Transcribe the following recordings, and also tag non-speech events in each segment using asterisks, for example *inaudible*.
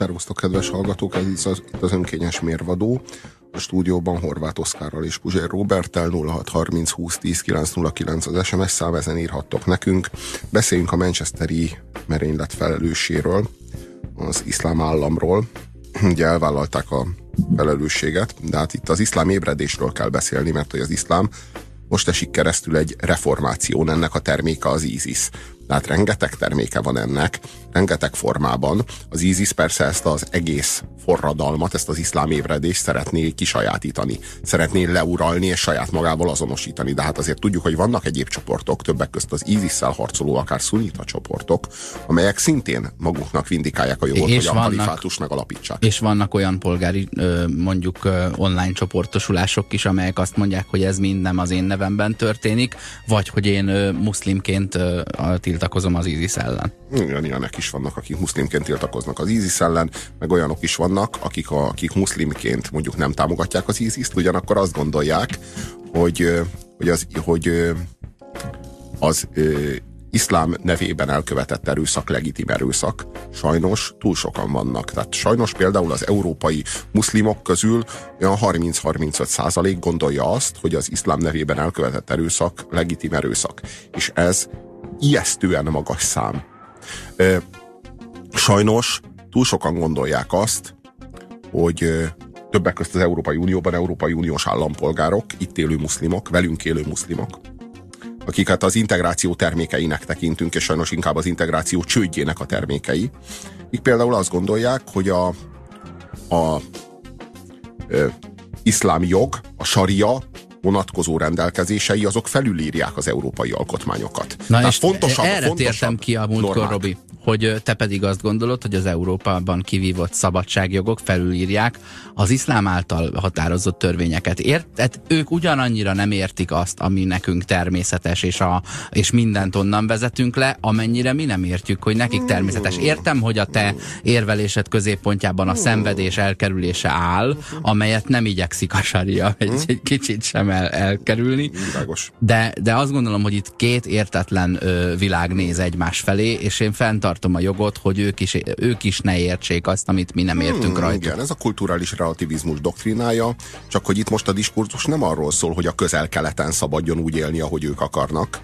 Szervusztok, kedves hallgatók, ez itt az, itt az önkényes mérvadó. A stúdióban Horváth Oszkárral és Puzsér Roberttel 0630 20 10 909 az SMS szám, ezen írhattok nekünk. Beszéljünk a Manchesteri merénylet felelősséről, az iszlám államról. Ugye elvállalták a felelősséget, de hát itt az iszlám ébredésről kell beszélni, mert hogy az iszlám most esik keresztül egy reformáción, ennek a terméke az ISIS. Tehát rengeteg terméke van ennek, rengeteg formában. Az ISIS persze ezt az egész forradalmat, ezt az iszlám ébredést szeretné kisajátítani. Szeretné leuralni és saját magával azonosítani. De hát azért tudjuk, hogy vannak egyéb csoportok, többek között az ISIS-szel harcoló, akár szunita csoportok, amelyek szintén maguknak vindikálják a jogot, és hogy a kalifátus megalapítsák. És vannak olyan polgári, mondjuk online csoportosulások is, amelyek azt mondják, hogy ez mind nem az én nevemben történik, vagy hogy én muszlimként tiltakozom az ISIS ellen. Igen, ilyenek is vannak, akik muszlimként tiltakoznak az ISIS ellen, meg olyanok is vannak, akik, a, akik muszlimként mondjuk nem támogatják az ISIS-t, ugyanakkor azt gondolják, hogy, hogy az, hogy az iszlám nevében elkövetett erőszak legitim erőszak. Sajnos túl sokan vannak. Tehát sajnos például az európai muszlimok közül olyan 30-35 százalék gondolja azt, hogy az iszlám nevében elkövetett erőszak legitim erőszak. És ez ijesztően magas szám. Sajnos túl sokan gondolják azt, hogy többek között az Európai Unióban Európai Uniós állampolgárok, itt élő muszlimok, velünk élő muszlimok, akiket az integráció termékeinek tekintünk, és sajnos inkább az integráció csődjének a termékei. Így például azt gondolják, hogy a, a, a iszlám jog, a saria vonatkozó rendelkezései, azok felülírják az európai alkotmányokat. Na Tehát és fontosabb, erre fontosabb tértem ki a múltkor, Robi hogy te pedig azt gondolod, hogy az Európában kivívott szabadságjogok felülírják az iszlám által határozott törvényeket. Érted? Ők ugyanannyira nem értik azt, ami nekünk természetes, és, a, és mindent onnan vezetünk le, amennyire mi nem értjük, hogy nekik természetes. Értem, hogy a te érvelésed középpontjában a szenvedés elkerülése áll, amelyet nem igyekszik a saria egy, egy kicsit sem el, elkerülni. De, de azt gondolom, hogy itt két értetlen ö, világ néz egymás felé, és én fenntartom tartom a jogot, hogy ők is, ők is ne értsék azt, amit mi nem értünk hmm, rajta. Igen, ez a kulturális relativizmus doktrinája, csak hogy itt most a diskurzus nem arról szól, hogy a közel-keleten szabadjon úgy élni, ahogy ők akarnak,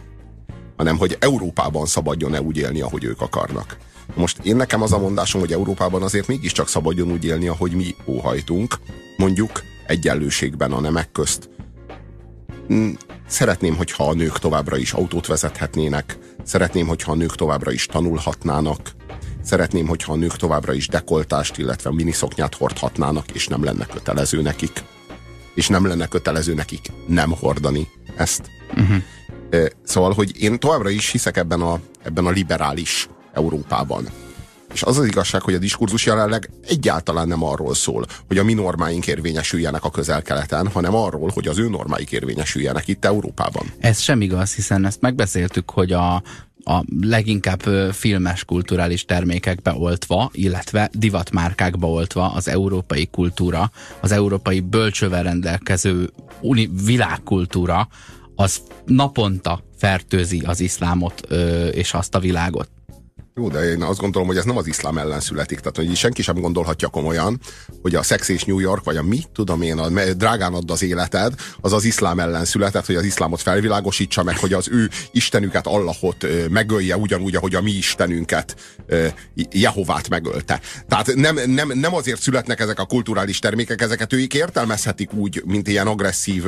hanem hogy Európában szabadjon-e úgy élni, ahogy ők akarnak. Most én nekem az a mondásom, hogy Európában azért mégiscsak szabadjon úgy élni, ahogy mi óhajtunk, mondjuk egyenlőségben a nemek közt. Szeretném, hogyha a nők továbbra is autót vezethetnének, Szeretném, hogyha a nők továbbra is tanulhatnának. Szeretném, hogyha a nők továbbra is dekoltást, illetve miniszoknyát hordhatnának, és nem lenne kötelező nekik. És nem lenne kötelező nekik nem hordani ezt. Uh-huh. Szóval, hogy én továbbra is hiszek ebben a, ebben a liberális Európában. És az az igazság, hogy a diskurzus jelenleg egyáltalán nem arról szól, hogy a mi normáink érvényesüljenek a közel-keleten, hanem arról, hogy az ő normáik érvényesüljenek itt Európában. Ez sem igaz, hiszen ezt megbeszéltük, hogy a a leginkább filmes kulturális termékekbe oltva, illetve divatmárkákba oltva az európai kultúra, az európai bölcsővel rendelkező uni- világkultúra, az naponta fertőzi az iszlámot ö, és azt a világot. Jó, de én azt gondolom, hogy ez nem az iszlám ellen születik. Tehát, hogy senki sem gondolhatja komolyan, hogy a Sex és New York, vagy a mi, tudom én, a drágán add az életed, az az iszlám ellen született, hogy az iszlámot felvilágosítsa meg, hogy az ő istenüket, Allahot megölje, ugyanúgy, ahogy a mi istenünket, Jehovát megölte. Tehát nem, nem, nem azért születnek ezek a kulturális termékek, ezeket ők értelmezhetik úgy, mint ilyen agresszív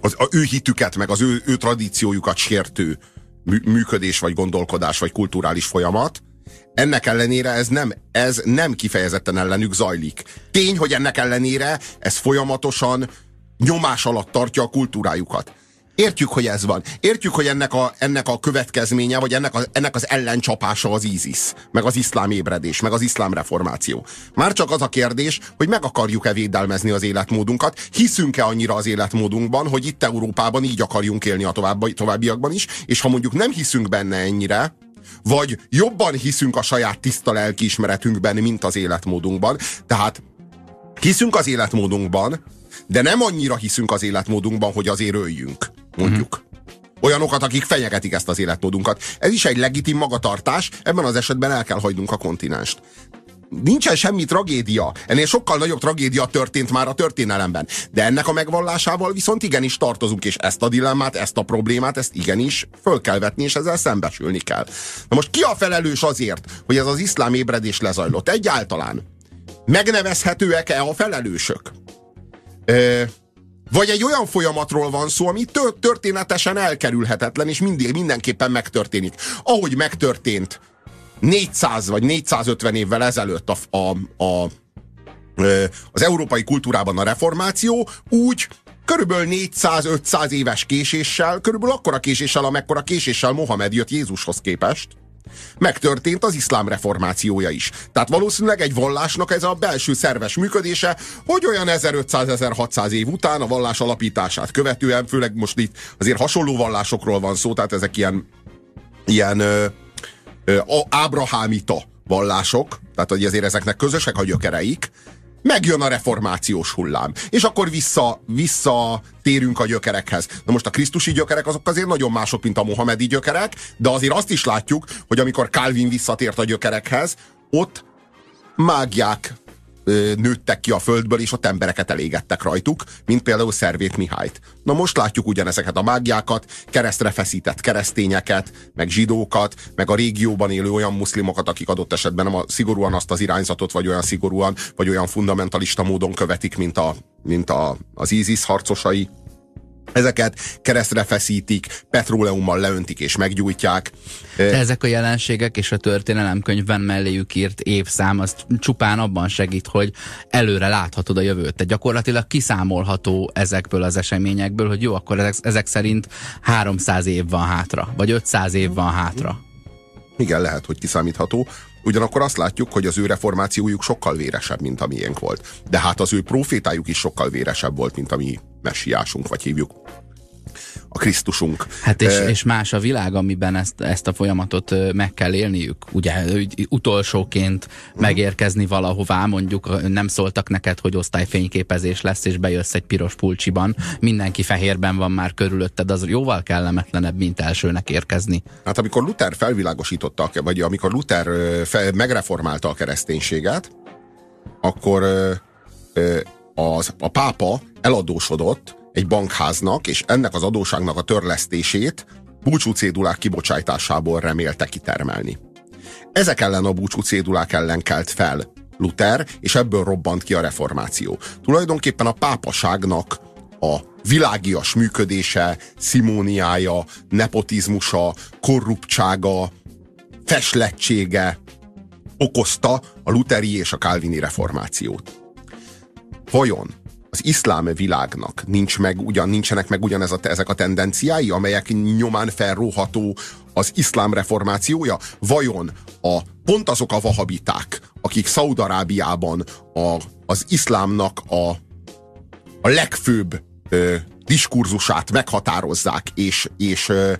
az, az ő hitüket, meg az ő, ő tradíciójukat sértő működés, vagy gondolkodás, vagy kulturális folyamat. Ennek ellenére ez nem, ez nem kifejezetten ellenük zajlik. Tény, hogy ennek ellenére ez folyamatosan nyomás alatt tartja a kultúrájukat. Értjük, hogy ez van. Értjük, hogy ennek a, ennek a következménye, vagy ennek, a, ennek az ellencsapása az ISIS, meg az iszlám ébredés, meg az iszlám reformáció. Már csak az a kérdés, hogy meg akarjuk-e védelmezni az életmódunkat, hiszünk-e annyira az életmódunkban, hogy itt Európában így akarjunk élni a további, továbbiakban is, és ha mondjuk nem hiszünk benne ennyire, vagy jobban hiszünk a saját tiszta lelkiismeretünkben, mint az életmódunkban, tehát hiszünk az életmódunkban, de nem annyira hiszünk az életmódunkban, hogy azért öljünk mondjuk. Mm-hmm. Olyanokat, akik fenyegetik ezt az életmódunkat. Ez is egy legitim magatartás, ebben az esetben el kell hagynunk a kontinenst. nincsen semmi tragédia. Ennél sokkal nagyobb tragédia történt már a történelemben. De ennek a megvallásával viszont igenis tartozunk, és ezt a dilemmát, ezt a problémát, ezt igenis föl kell vetni, és ezzel szembesülni kell. Na most ki a felelős azért, hogy ez az iszlám ébredés lezajlott? Egyáltalán. Megnevezhetőek-e a felelősök? Ö, vagy egy olyan folyamatról van szó, ami történetesen elkerülhetetlen, és mindig mindenképpen megtörténik. Ahogy megtörtént 400 vagy 450 évvel ezelőtt a, a, a, az európai kultúrában a reformáció, úgy körülbelül 400-500 éves késéssel, körülbelül akkora késéssel, amekkora késéssel Mohamed jött Jézushoz képest, megtörtént az iszlám reformációja is. Tehát valószínűleg egy vallásnak ez a belső szerves működése, hogy olyan 1500-1600 év után a vallás alapítását követően, főleg most itt azért hasonló vallásokról van szó, tehát ezek ilyen, ilyen ö, ö, ábrahámita vallások, tehát hogy azért ezeknek közösek a gyökereik, megjön a reformációs hullám. És akkor vissza, vissza térünk a gyökerekhez. Na most a krisztusi gyökerek azok azért nagyon mások, mint a mohamedi gyökerek, de azért azt is látjuk, hogy amikor Calvin visszatért a gyökerekhez, ott mágiák nőttek ki a földből, és ott embereket elégettek rajtuk, mint például Szervét Mihályt. Na most látjuk ugyanezeket a mágiákat, keresztre feszített keresztényeket, meg zsidókat, meg a régióban élő olyan muszlimokat, akik adott esetben nem a, szigorúan azt az irányzatot, vagy olyan szigorúan, vagy olyan fundamentalista módon követik, mint, a, mint a, az ISIS harcosai ezeket keresztre feszítik, petróleummal leöntik és meggyújtják. De ezek a jelenségek és a történelemkönyvben melléjük írt évszám, az csupán abban segít, hogy előre láthatod a jövőt. Tehát gyakorlatilag kiszámolható ezekből az eseményekből, hogy jó, akkor ezek, ezek szerint 300 év van hátra, vagy 500 év van hátra. Igen, lehet, hogy kiszámítható. Ugyanakkor azt látjuk, hogy az ő reformációjuk sokkal véresebb, mint a miénk volt. De hát az ő profétájuk is sokkal véresebb volt, mint a mi messiásunk, vagy hívjuk a Krisztusunk. Hát és, e, és más a világ, amiben ezt, ezt a folyamatot meg kell élniük. Ugye utolsóként uh-huh. megérkezni valahová, mondjuk nem szóltak neked, hogy osztályfényképezés lesz, és bejössz egy piros pulcsiban, mindenki fehérben van már körülötted, az jóval kellemetlenebb, mint elsőnek érkezni. Hát amikor Luther felvilágosította, vagy amikor Luther megreformálta a kereszténységet, akkor az, a pápa eladósodott, egy bankháznak, és ennek az adóságnak a törlesztését búcsú cédulák kibocsátásából remélte kitermelni. Ezek ellen a búcsú ellen kelt fel Luther, és ebből robbant ki a reformáció. Tulajdonképpen a pápaságnak a világias működése, szimóniája, nepotizmusa, korruptsága, feslettsége okozta a luteri és a kálvini reformációt. Vajon az iszlám világnak nincs meg, ugyan, nincsenek meg ugyanez a, ezek a tendenciái, amelyek nyomán felróható az iszlám reformációja? Vajon a, pont azok a vahabiták, akik Szaudarábiában a, az iszlámnak a, a legfőbb ö, diskurzusát meghatározzák, és, és, ö,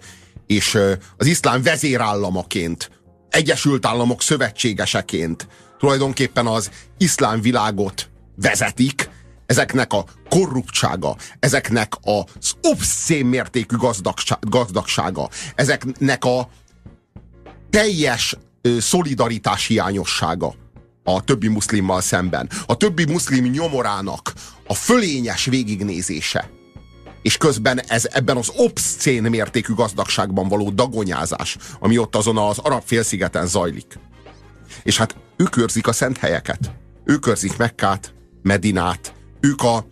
és ö, az iszlám vezérállamaként, Egyesült Államok szövetségeseként tulajdonképpen az iszlám világot vezetik, ezeknek a korruptsága, ezeknek az obszén mértékű gazdagsága, ezeknek a teljes szolidaritás hiányossága a többi muszlimmal szemben, a többi muszlim nyomorának a fölényes végignézése, és közben ez ebben az obszén mértékű gazdagságban való dagonyázás, ami ott azon az arab félszigeten zajlik. És hát ők őrzik a szent helyeket. Ők őrzik Mekkát, Medinát, ők a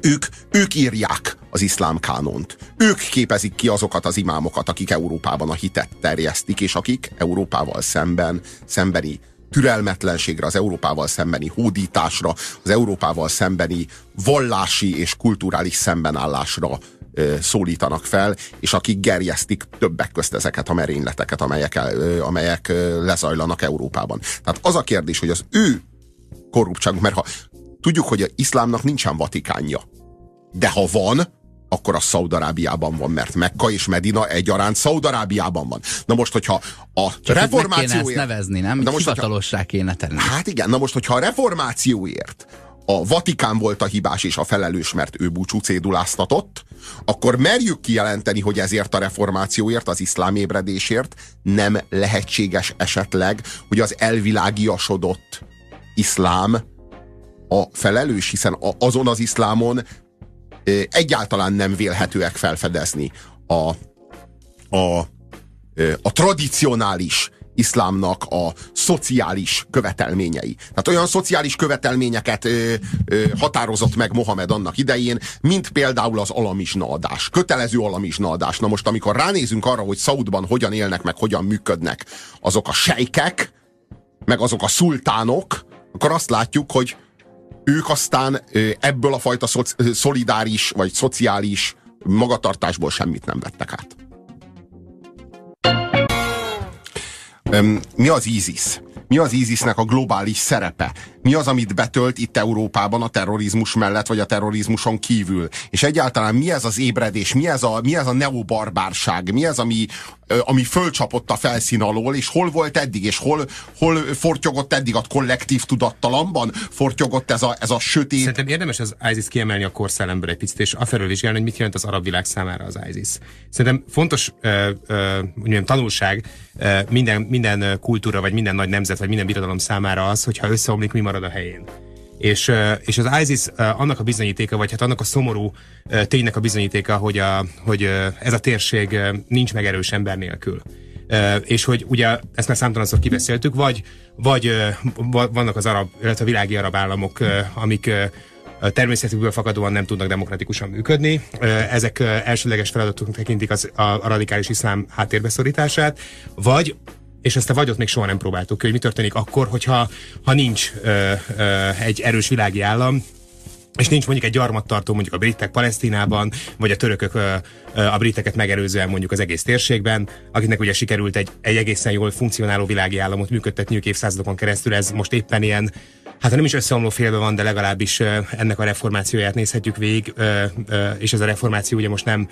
ők, ők írják az iszlám kánont. Ők képezik ki azokat az imámokat, akik Európában a hitet terjesztik, és akik Európával szemben, szembeni türelmetlenségre, az Európával szembeni hódításra, az Európával szembeni vallási és kulturális szembenállásra ö, szólítanak fel, és akik gerjesztik többek közt ezeket a merényleteket, amelyek, ö, amelyek ö, lezajlanak Európában. Tehát az a kérdés, hogy az ő korruptságuk, mert ha Tudjuk, hogy a iszlámnak nincsen vatikánja. De ha van, akkor a Szaudarábiában van, mert Mekka és Medina egyaránt Szaudarábiában van. Na most, hogyha a Csak reformációért... Kéne nevezni, nem? Na most, Hivatalossá hogyha, kéne tenni. Hát igen, na most, hogyha a reformációért a Vatikán volt a hibás és a felelős, mert ő búcsú céduláztatott, akkor merjük kijelenteni, hogy ezért a reformációért, az iszlám ébredésért nem lehetséges esetleg, hogy az elvilágiasodott iszlám a felelős, hiszen azon az iszlámon egyáltalán nem vélhetőek felfedezni a, a, a tradicionális iszlámnak a szociális követelményei. Tehát olyan szociális követelményeket ö, ö, határozott meg Mohamed annak idején, mint például az alamizsnaadás, kötelező alamizsnaadás. Na most, amikor ránézünk arra, hogy Szaudban hogyan élnek, meg hogyan működnek azok a sejkek, meg azok a szultánok, akkor azt látjuk, hogy ők aztán ebből a fajta szolidáris vagy szociális magatartásból semmit nem vettek át. Mi az ISIS? Mi az ISISnek a globális szerepe? Mi az, amit betölt itt Európában a terrorizmus mellett, vagy a terrorizmuson kívül? És egyáltalán mi ez az ébredés? Mi ez a, mi ez a neobarbárság? Mi ez, ami, ami fölcsapott a felszín alól, és hol volt eddig, és hol, hol fortyogott eddig a kollektív tudattalamban? Fortyogott ez a, ez a sötét... Szerintem érdemes az ISIS kiemelni a korszellemből egy picit, és afelől vizsgálni, hogy mit jelent az arab világ számára az ISIS. Szerintem fontos ö, ö, tanulság ö, minden, minden kultúra, vagy minden nagy nemzet, vagy minden birodalom számára az, hogyha összeomlik, mi marad a helyén. És, és az ISIS annak a bizonyítéka, vagy hát annak a szomorú ténynek a bizonyítéka, hogy, a, hogy ez a térség nincs meg erős ember nélkül. És hogy ugye ezt már számtalanszor kibeszéltük, vagy, vagy vannak az arab, illetve a világi arab államok, amik természetükből fakadóan nem tudnak demokratikusan működni. Ezek elsőleges feladatunk tekintik az, a, a radikális iszlám háttérbeszorítását, vagy és ezt a vagyot még soha nem próbáltuk hogy mi történik akkor, hogyha ha nincs ö, ö, egy erős világi állam, és nincs mondjuk egy gyarmattartó mondjuk a britek Palesztinában, vagy a törökök a briteket megelőzően mondjuk az egész térségben, akiknek ugye sikerült egy, egy egészen jól funkcionáló világi államot működtetniük évszázadokon keresztül, ez most éppen ilyen hát nem is összeomló félbe van, de legalábbis ennek a reformációját nézhetjük végig, és ez a reformáció ugye most nem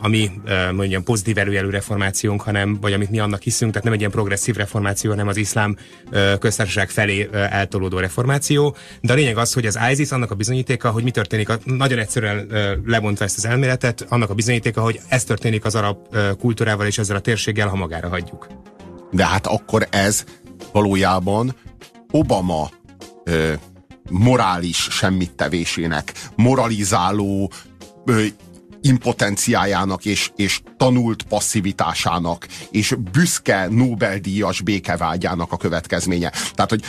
a mi mondjam pozitív előjelű reformációnk, hanem, vagy amit mi annak hiszünk, tehát nem egy ilyen progresszív reformáció, hanem az iszlám köztársaság felé eltolódó reformáció. De a lényeg az, hogy az ISIS annak a bizonyítéka, hogy mi történik, a, nagyon egyszerűen lebontva ezt az elméletet, annak a bizonyítéka, hogy ez történik az arab kultúrával és ezzel a térséggel, ha magára hagyjuk. De hát akkor ez valójában Obama ö, morális semmittevésének, moralizáló ö, impotenciájának és, és tanult passzivitásának és büszke Nobel-díjas békevágyának a következménye. Tehát, hogy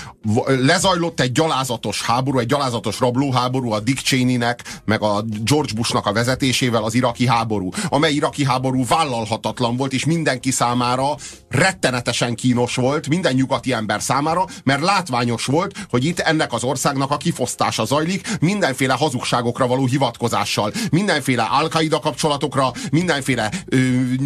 lezajlott egy gyalázatos háború, egy gyalázatos rablóháború a Dick Cheney-nek, meg a George Bushnak a vezetésével az iraki háború, amely iraki háború vállalhatatlan volt, és mindenki számára rettenetesen kínos volt, minden nyugati ember számára, mert látványos volt, hogy itt ennek az országnak a kifosztása zajlik, mindenféle hazugságokra való hivatkozással, mindenféle al kapcsolatokra, mindenféle ö,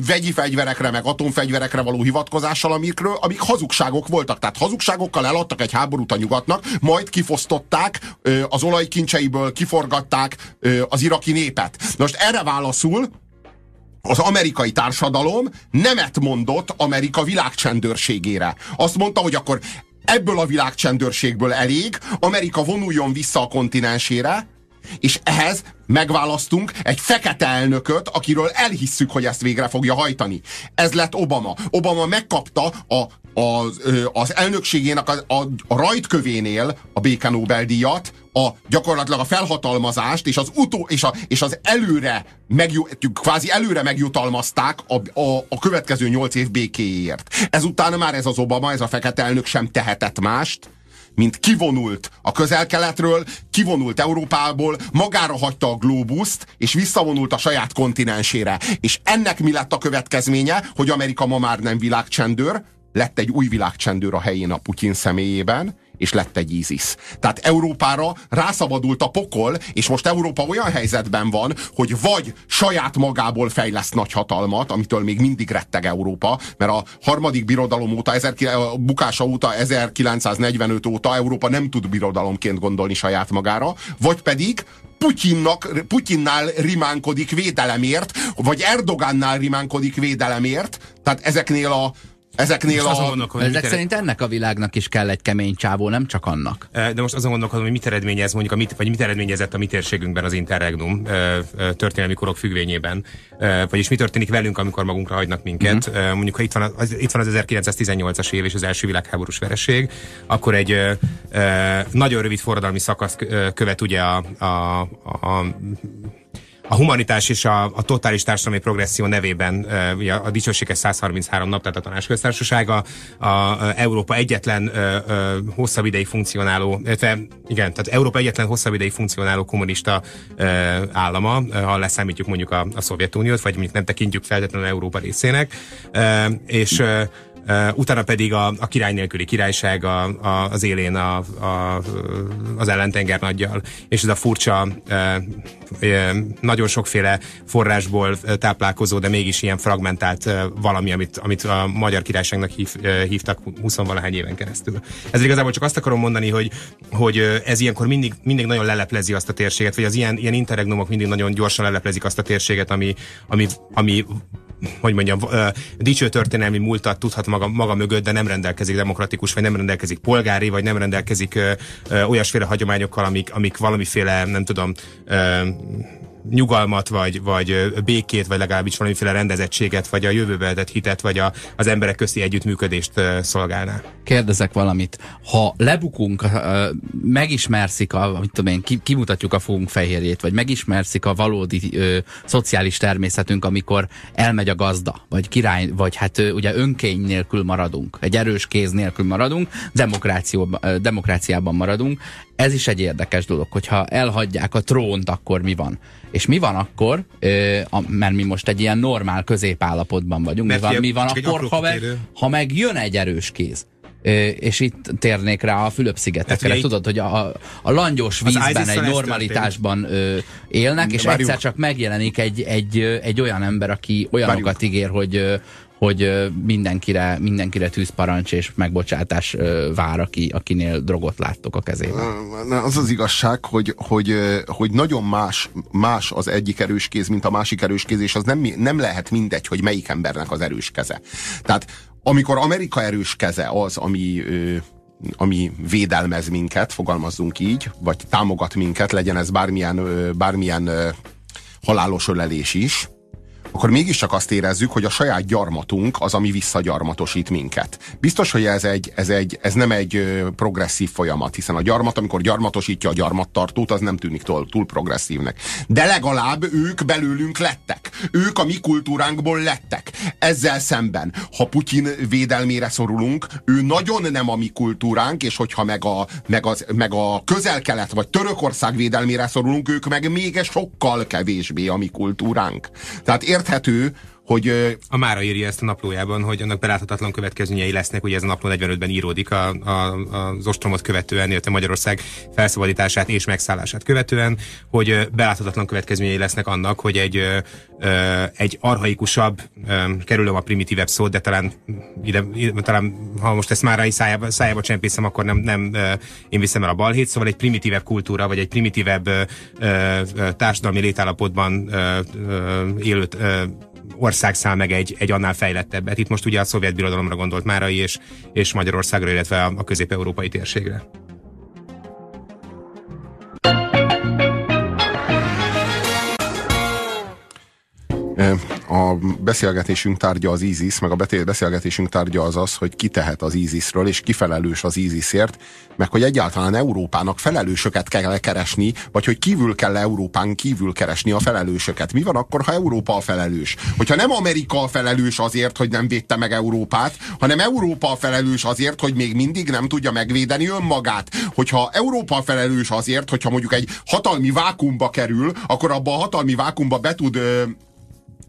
vegyi fegyverekre, meg atomfegyverekre való hivatkozással, amikről, amik hazugságok voltak. Tehát hazugságokkal eladtak egy háborút a nyugatnak, majd kifosztották, ö, az olajkincseiből kiforgatták ö, az iraki népet. Most erre válaszul az amerikai társadalom nemet mondott Amerika világcsendőrségére. Azt mondta, hogy akkor ebből a világcsendőrségből elég, Amerika vonuljon vissza a kontinensére, és ehhez megválasztunk egy fekete elnököt, akiről elhisszük, hogy ezt végre fogja hajtani. Ez lett Obama. Obama megkapta a, az, az elnökségének a, a, a rajtkövénél a béke Nobel-díjat, a, gyakorlatilag a felhatalmazást és az, utó, és, a, és az előre, megjut, kvázi előre megjutalmazták a, a, a következő nyolc év békéért. Ezután már ez az Obama, ez a fekete elnök sem tehetett mást, mint kivonult a közel-keletről, kivonult Európából, magára hagyta a glóbuszt, és visszavonult a saját kontinensére. És ennek mi lett a következménye, hogy Amerika ma már nem világcsendőr, lett egy új világcsendőr a helyén a Putyin személyében, és lett egy ISIS. Tehát Európára rászabadult a pokol, és most Európa olyan helyzetben van, hogy vagy saját magából fejleszt nagy hatalmat, amitől még mindig retteg Európa, mert a harmadik birodalom óta, a bukása óta, 1945 óta Európa nem tud birodalomként gondolni saját magára, vagy pedig Putyinnak, Putyinnál rimánkodik védelemért, vagy Erdogánnál rimánkodik védelemért, tehát ezeknél a Ezeknél most a... Ezek szerint ennek a világnak is kell egy kemény csávó, nem csak annak. De most azon gondolkodom, hogy mit eredményez mondjuk, a mit, vagy mit eredményezett a mi térségünkben az Interregnum történelmi korok függvényében. Vagyis mi történik velünk, amikor magunkra hagynak minket. Mm-hmm. Mondjuk, ha itt van, az, itt van az 1918-as év és az első világháborús vereség, akkor egy nagyon rövid forradalmi szakasz követ ugye a, a, a a humanitás és a, a totális társadalmi progresszió nevében ugye a dicsőséges 133 nap, tehát a tanácsköztársasága, a, a Európa egyetlen uh, uh, hosszabb ideig funkcionáló, illetve igen, tehát Európa egyetlen hosszabb ideig funkcionáló kommunista uh, állama, ha leszámítjuk mondjuk a, a Szovjetuniót, vagy mondjuk nem tekintjük feltétlenül Európa részének, uh, és uh, Utána pedig a, a király nélküli királyság a, a, az élén a, a, az ellentenger nagyjal. És ez a furcsa, uh, uh, nagyon sokféle forrásból táplálkozó, de mégis ilyen fragmentált valami, amit, amit a magyar királyságnak hív, hívtak 20-valahány éven keresztül. Ez igazából csak azt akarom mondani, hogy, hogy ez ilyenkor mindig, mindig nagyon leleplezi azt a térséget, vagy az ilyen, ilyen interregnumok mindig nagyon gyorsan leleplezik azt a térséget, ami, ami, ami hogy mondjam, dicső történelmi múltat tudhat maga, maga mögött, de nem rendelkezik demokratikus, vagy nem rendelkezik polgári, vagy nem rendelkezik olyasféle hagyományokkal, amik, amik valamiféle, nem tudom, nyugalmat, vagy, vagy békét, vagy legalábbis valamiféle rendezettséget, vagy a jövőbe tett hitet, vagy a, az emberek közti együttműködést szolgálná. Kérdezek valamit. Ha lebukunk, megismerszik a, mit tudom én, kimutatjuk a fogunk fehérjét, vagy megismerszik a valódi ö, szociális természetünk, amikor elmegy a gazda, vagy király, vagy hát ö, ugye önkény nélkül maradunk, egy erős kéz nélkül maradunk, demokráciában maradunk. Ez is egy érdekes dolog, hogyha elhagyják a trónt, akkor mi van? És mi van akkor, mert mi most egy ilyen normál középállapotban vagyunk, mi van, mi van akkor, ha meg, ha meg jön egy erős kéz? És itt térnék rá a Fülöp-szigetekre. Hát, Tudod, hogy a, a langyos vízben, egy normalitásban ö, élnek, és egyszer csak megjelenik egy, egy, egy olyan ember, aki olyanokat Várjuk. ígér, hogy hogy mindenkire, mindenkire tűzparancs és megbocsátás vár, aki, akinél drogot láttok a kezében. Az az igazság, hogy, hogy, hogy nagyon más, más az egyik erős kéz, mint a másik erős kéz, és az nem, nem lehet mindegy, hogy melyik embernek az erős keze. Tehát amikor Amerika erős keze az, ami ami védelmez minket, fogalmazzunk így, vagy támogat minket, legyen ez bármilyen, bármilyen halálos ölelés is, akkor mégiscsak azt érezzük, hogy a saját gyarmatunk az, ami visszagyarmatosít minket. Biztos, hogy ez, egy, ez, egy, ez nem egy progresszív folyamat, hiszen a gyarmat, amikor gyarmatosítja a gyarmattartót, az nem tűnik túl, túl progresszívnek. De legalább ők belőlünk lettek. Ők a mi kultúránkból lettek. Ezzel szemben, ha Putyin védelmére szorulunk, ő nagyon nem a mi kultúránk, és hogyha meg a, meg az, meg a közel-kelet vagy Törökország védelmére szorulunk, ők meg még sokkal kevésbé a mi kultúránk. Tehát érthető, hogy... A Mára írja ezt a naplójában, hogy annak beláthatatlan következményei lesznek, ugye ez a napló 45-ben íródik a, a, az ostromot követően, illetve Magyarország felszabadítását és megszállását követően, hogy beláthatatlan következményei lesznek annak, hogy egy, egy arhaikusabb, kerülöm a primitívebb szót, de talán, ide, talán ha most ezt Márai szájába, szájába csempészem, akkor nem, nem én viszem el a balhét, szóval egy primitívebb kultúra, vagy egy primitívebb társadalmi létállapotban élő ország száll meg egy, egy annál fejlettebbet. Itt most ugye a szovjet birodalomra gondolt Márai és, és Magyarországra, illetve a, a közép-európai térségre. A beszélgetésünk tárgya az ISIS, meg a beszélgetésünk tárgya az az, hogy ki tehet az ISISről, és ki felelős az ISISért, meg hogy egyáltalán Európának felelősöket kell keresni, vagy hogy kívül kell Európán kívül keresni a felelősöket. Mi van akkor, ha Európa a felelős? Hogyha nem Amerika a felelős azért, hogy nem védte meg Európát, hanem Európa a felelős azért, hogy még mindig nem tudja megvédeni önmagát. Hogyha Európa a felelős azért, hogyha mondjuk egy hatalmi vákumba kerül, akkor abba a hatalmi vákumba be tud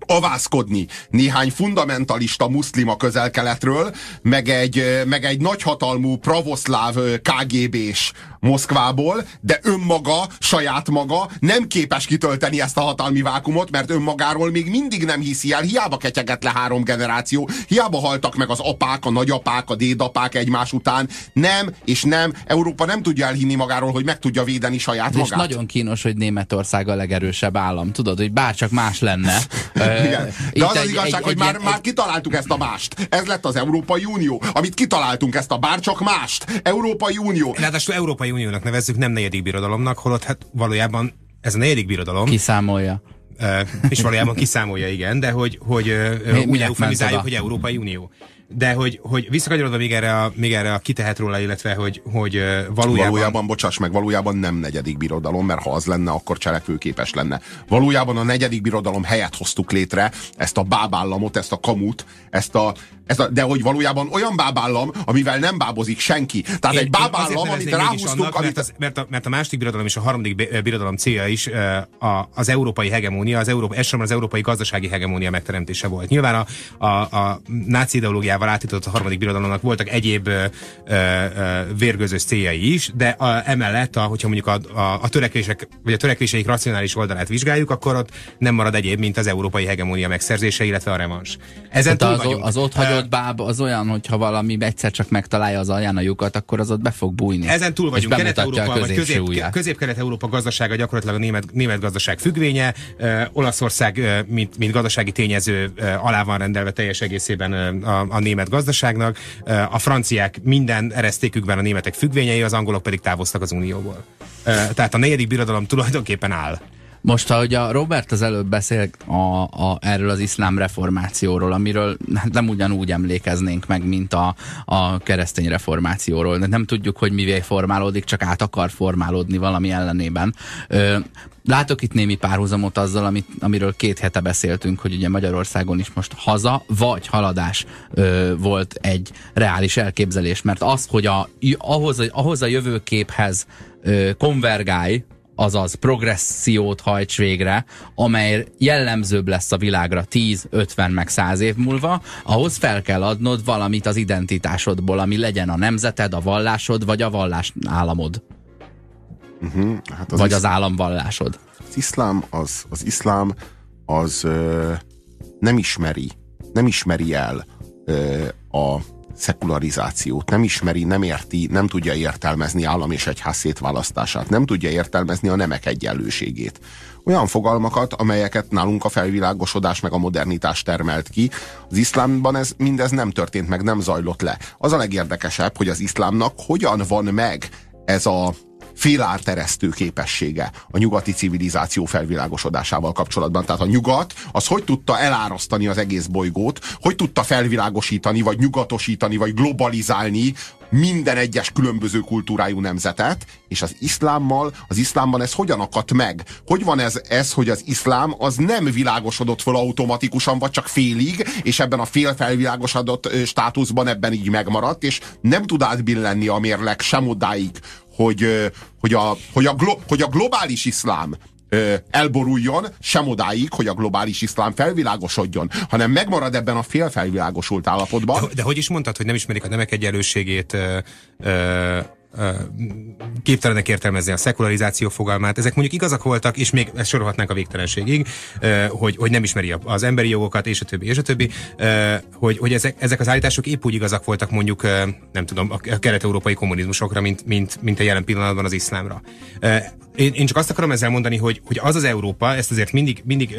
avászkodni néhány fundamentalista muszlim a közel-keletről, meg egy, meg egy nagyhatalmú pravoszláv KGB-s Moszkvából, de önmaga, saját maga nem képes kitölteni ezt a hatalmi vákumot, mert önmagáról még mindig nem hiszi el, hiába ketyeget le három generáció, hiába haltak meg az apák, a nagyapák, a dédapák egymás után. Nem, és nem, Európa nem tudja elhinni magáról, hogy meg tudja védeni saját magát. És nagyon kínos, hogy Németország a legerősebb állam. Tudod, hogy bárcsak más lenne, *laughs* Igen. De az az igazság, egy, hogy egy, már, egy, már kitaláltuk ezt a mást. Ez lett az Európai Unió. Amit kitaláltunk, ezt a bárcsak mást. Európai Unió. Ráadásul Európai Uniónak nevezzük, nem negyedik birodalomnak, holott hát valójában ez a negyedik birodalom. Kiszámolja. Uh, és valójában kiszámolja, igen, de hogy, hogy uh, úgy eufemizáljuk, hogy Európai Unió de hogy, hogy visszakanyarodva még erre, a, még erre a kitehet róla, illetve hogy, hogy valójában... Valójában, bocsáss meg, valójában nem negyedik birodalom, mert ha az lenne, akkor cselekvőképes lenne. Valójában a negyedik birodalom helyet hoztuk létre, ezt a bábállamot, ezt a kamut, ezt a, ez a, de hogy valójában olyan bábállam, amivel nem bábozik senki. Tehát én, egy bábállam, amit ráhúztunk... Annak, amit... mert, az, mert, a, mert a második birodalom és a harmadik birodalom célja is a, az európai hegemónia, az Európa, elsősorban az európai gazdasági hegemónia megteremtése volt. Nyilván a, a, a náci ideológiával átított a harmadik birodalomnak voltak egyéb ö, ö, vérgözös céljai is, de a, emellett, a, hogyha mondjuk a, a, a törekvések, vagy a törekvéseik racionális oldalát vizsgáljuk, akkor ott nem marad egyéb, mint az európai hegemónia megszerzése, illetve a revans. Ezen túl az, az ott hagyott adott báb az olyan, hogyha valami egyszer csak megtalálja az alján a lyukat, akkor az ott be fog bújni. Ezen túl vagyunk. Kelet-Európa, vagy közép, közép-kelet-európa gazdasága gyakorlatilag a német, német gazdaság függvénye. Uh, Olaszország, uh, mint, mint gazdasági tényező uh, alá van rendelve teljes egészében uh, a, a német gazdaságnak. Uh, a franciák minden eresztékükben a németek függvényei, az angolok pedig távoztak az unióból. Uh, tehát a negyedik birodalom tulajdonképpen áll. Most, ahogy a Robert az előbb beszélt a, a, erről az iszlám reformációról, amiről nem ugyanúgy emlékeznénk meg, mint a, a keresztény reformációról. Nem tudjuk, hogy mivé formálódik, csak át akar formálódni valami ellenében. Ö, Látok itt némi párhuzamot azzal, amit, amiről két hete beszéltünk, hogy ugye Magyarországon is most haza vagy haladás ö, volt egy reális elképzelés, mert az, hogy a, ahhoz, ahhoz a jövőképhez ö, konvergálj, azaz progressziót hajts végre, amely jellemzőbb lesz a világra 10, 50 meg 100 év múlva, ahhoz fel kell adnod valamit az identitásodból, ami legyen a nemzeted, a vallásod, vagy a vallás államod. Uh-huh. Hát az vagy az államvallásod. Az iszlám, az, az iszlám az ö, nem ismeri, nem ismeri el ö, a szekularizációt, nem ismeri, nem érti, nem tudja értelmezni állam és egyház szétválasztását, nem tudja értelmezni a nemek egyenlőségét. Olyan fogalmakat, amelyeket nálunk a felvilágosodás meg a modernitás termelt ki. Az iszlámban ez mindez nem történt meg, nem zajlott le. Az a legérdekesebb, hogy az iszlámnak hogyan van meg ez a félárteresztő képessége a nyugati civilizáció felvilágosodásával kapcsolatban. Tehát a nyugat az hogy tudta elárasztani az egész bolygót, hogy tudta felvilágosítani, vagy nyugatosítani, vagy globalizálni minden egyes különböző kultúrájú nemzetet, és az iszlámmal, az iszlámban ez hogyan akadt meg? Hogy van ez, ez, hogy az iszlám az nem világosodott fel automatikusan, vagy csak félig, és ebben a fél felvilágosodott státuszban ebben így megmaradt, és nem tud átbillenni a mérleg sem odáig, hogy, hogy, a, hogy, a, glo, hogy a globális iszlám elboruljon, sem odáig, hogy a globális iszlám felvilágosodjon, hanem megmarad ebben a félfelvilágosult állapotban. De, de hogy is mondtad, hogy nem ismerik a nemek egyenlőségét ö, ö, képtelenek értelmezni a szekularizáció fogalmát. Ezek mondjuk igazak voltak, és még ezt sorolhatnánk a végtelenségig, hogy, hogy nem ismeri az emberi jogokat, és a többi, és a többi, hogy, hogy ezek, ezek az állítások épp úgy igazak voltak mondjuk, nem tudom, a kelet-európai kommunizmusokra, mint, mint, mint a jelen pillanatban az iszlámra. Én, csak azt akarom ezzel mondani, hogy, hogy az az Európa, ezt azért mindig, mindig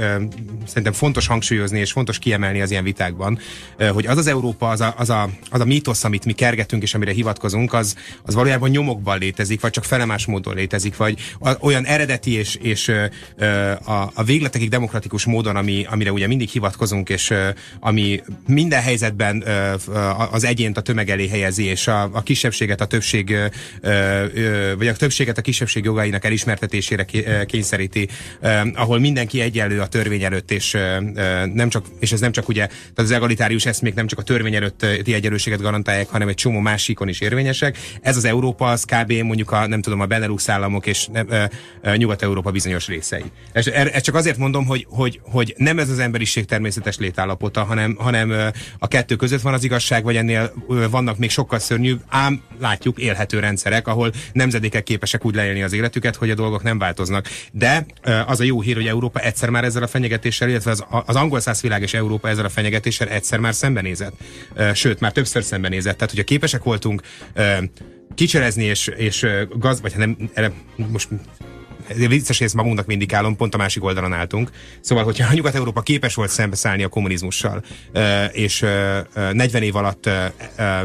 szerintem fontos hangsúlyozni, és fontos kiemelni az ilyen vitákban, hogy az az Európa, az a, az a, az a mítosz, amit mi kergetünk, és amire hivatkozunk, az, az valójában valójában nyomokban létezik, vagy csak felemás módon létezik, vagy olyan eredeti és, és a, a végletekig demokratikus módon, ami, amire ugye mindig hivatkozunk, és ami minden helyzetben az egyént a tömeg elé helyezi, és a, a kisebbséget a többség, vagy a többséget a kisebbség jogainak elismertetésére kényszeríti, ahol mindenki egyenlő a törvény előtt, és nem csak, és ez nem csak ugye, tehát az egalitárius eszmék nem csak a törvény előtti egyenlőséget garantálják, hanem egy csomó másikon is érvényesek. Ez az Euró Európa az kb. mondjuk a, nem tudom, a Benelux államok és Nyugat-Európa bizonyos részei. És ezt csak azért mondom, hogy, hogy, hogy nem ez az emberiség természetes létállapota, hanem, hanem a kettő között van az igazság, vagy ennél vannak még sokkal szörnyűbb, ám látjuk élhető rendszerek, ahol nemzedékek képesek úgy leélni az életüket, hogy a dolgok nem változnak. De az a jó hír, hogy Európa egyszer már ezzel a fenyegetéssel, illetve az, az angol világ és Európa ezzel a fenyegetéssel egyszer már szembenézett. Sőt, már többször szembenézett. Tehát, hogyha képesek voltunk kicselezni és, és gaz, vagy hát nem, erre most vicces, ezt magunknak vindikálom, pont a másik oldalon álltunk. Szóval, hogyha a Nyugat-Európa képes volt szembeszállni a kommunizmussal, és 40 év alatt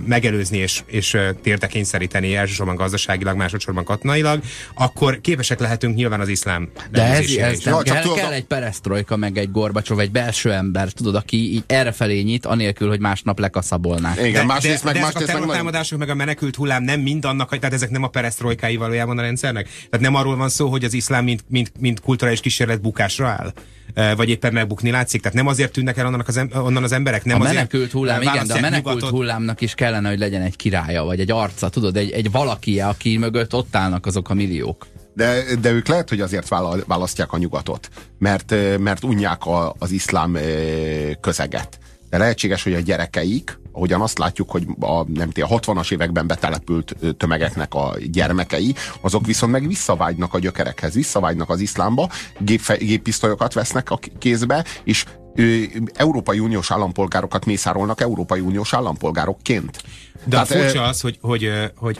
megelőzni és, és térte kényszeríteni elsősorban gazdaságilag, másodszorban katonailag, akkor képesek lehetünk nyilván az iszlám. De ez, ez nem, kell, kell egy perestrojka, meg egy Gorbacsov, egy belső ember, tudod, aki így errefelé nyit, anélkül, hogy másnap lekaszabolnák. Igen, de, másrészt meg, de másrészt a terrortámadások meg a menekült hullám nem mind annak, tehát ezek nem a perestrojkái valójában a rendszernek. Tehát nem arról van szó, hogy az iszlám mint, mint, mint kulturális kísérlet bukásra áll vagy éppen megbukni látszik. Tehát nem azért tűnnek el onnan az, em- onnan az emberek, nem a azért menekült hullám, igen, de a menekült nyugatot... hullámnak is kellene, hogy legyen egy királya, vagy egy arca, tudod, egy, egy valaki, aki mögött ott állnak azok a milliók. De, de ők lehet, hogy azért választják a nyugatot, mert, mert unják a, az iszlám közeget. De lehetséges, hogy a gyerekeik, ahogyan azt látjuk, hogy a, nem a 60-as években betelepült tömegeknek a gyermekei, azok viszont meg visszavágynak a gyökerekhez, visszavágynak az iszlámba, gépfe, géppisztolyokat vesznek a kézbe, és Európai Uniós állampolgárokat mészárolnak Európai Uniós állampolgárokként. De Tehát, a furcsa az, hogy, hogy, hogy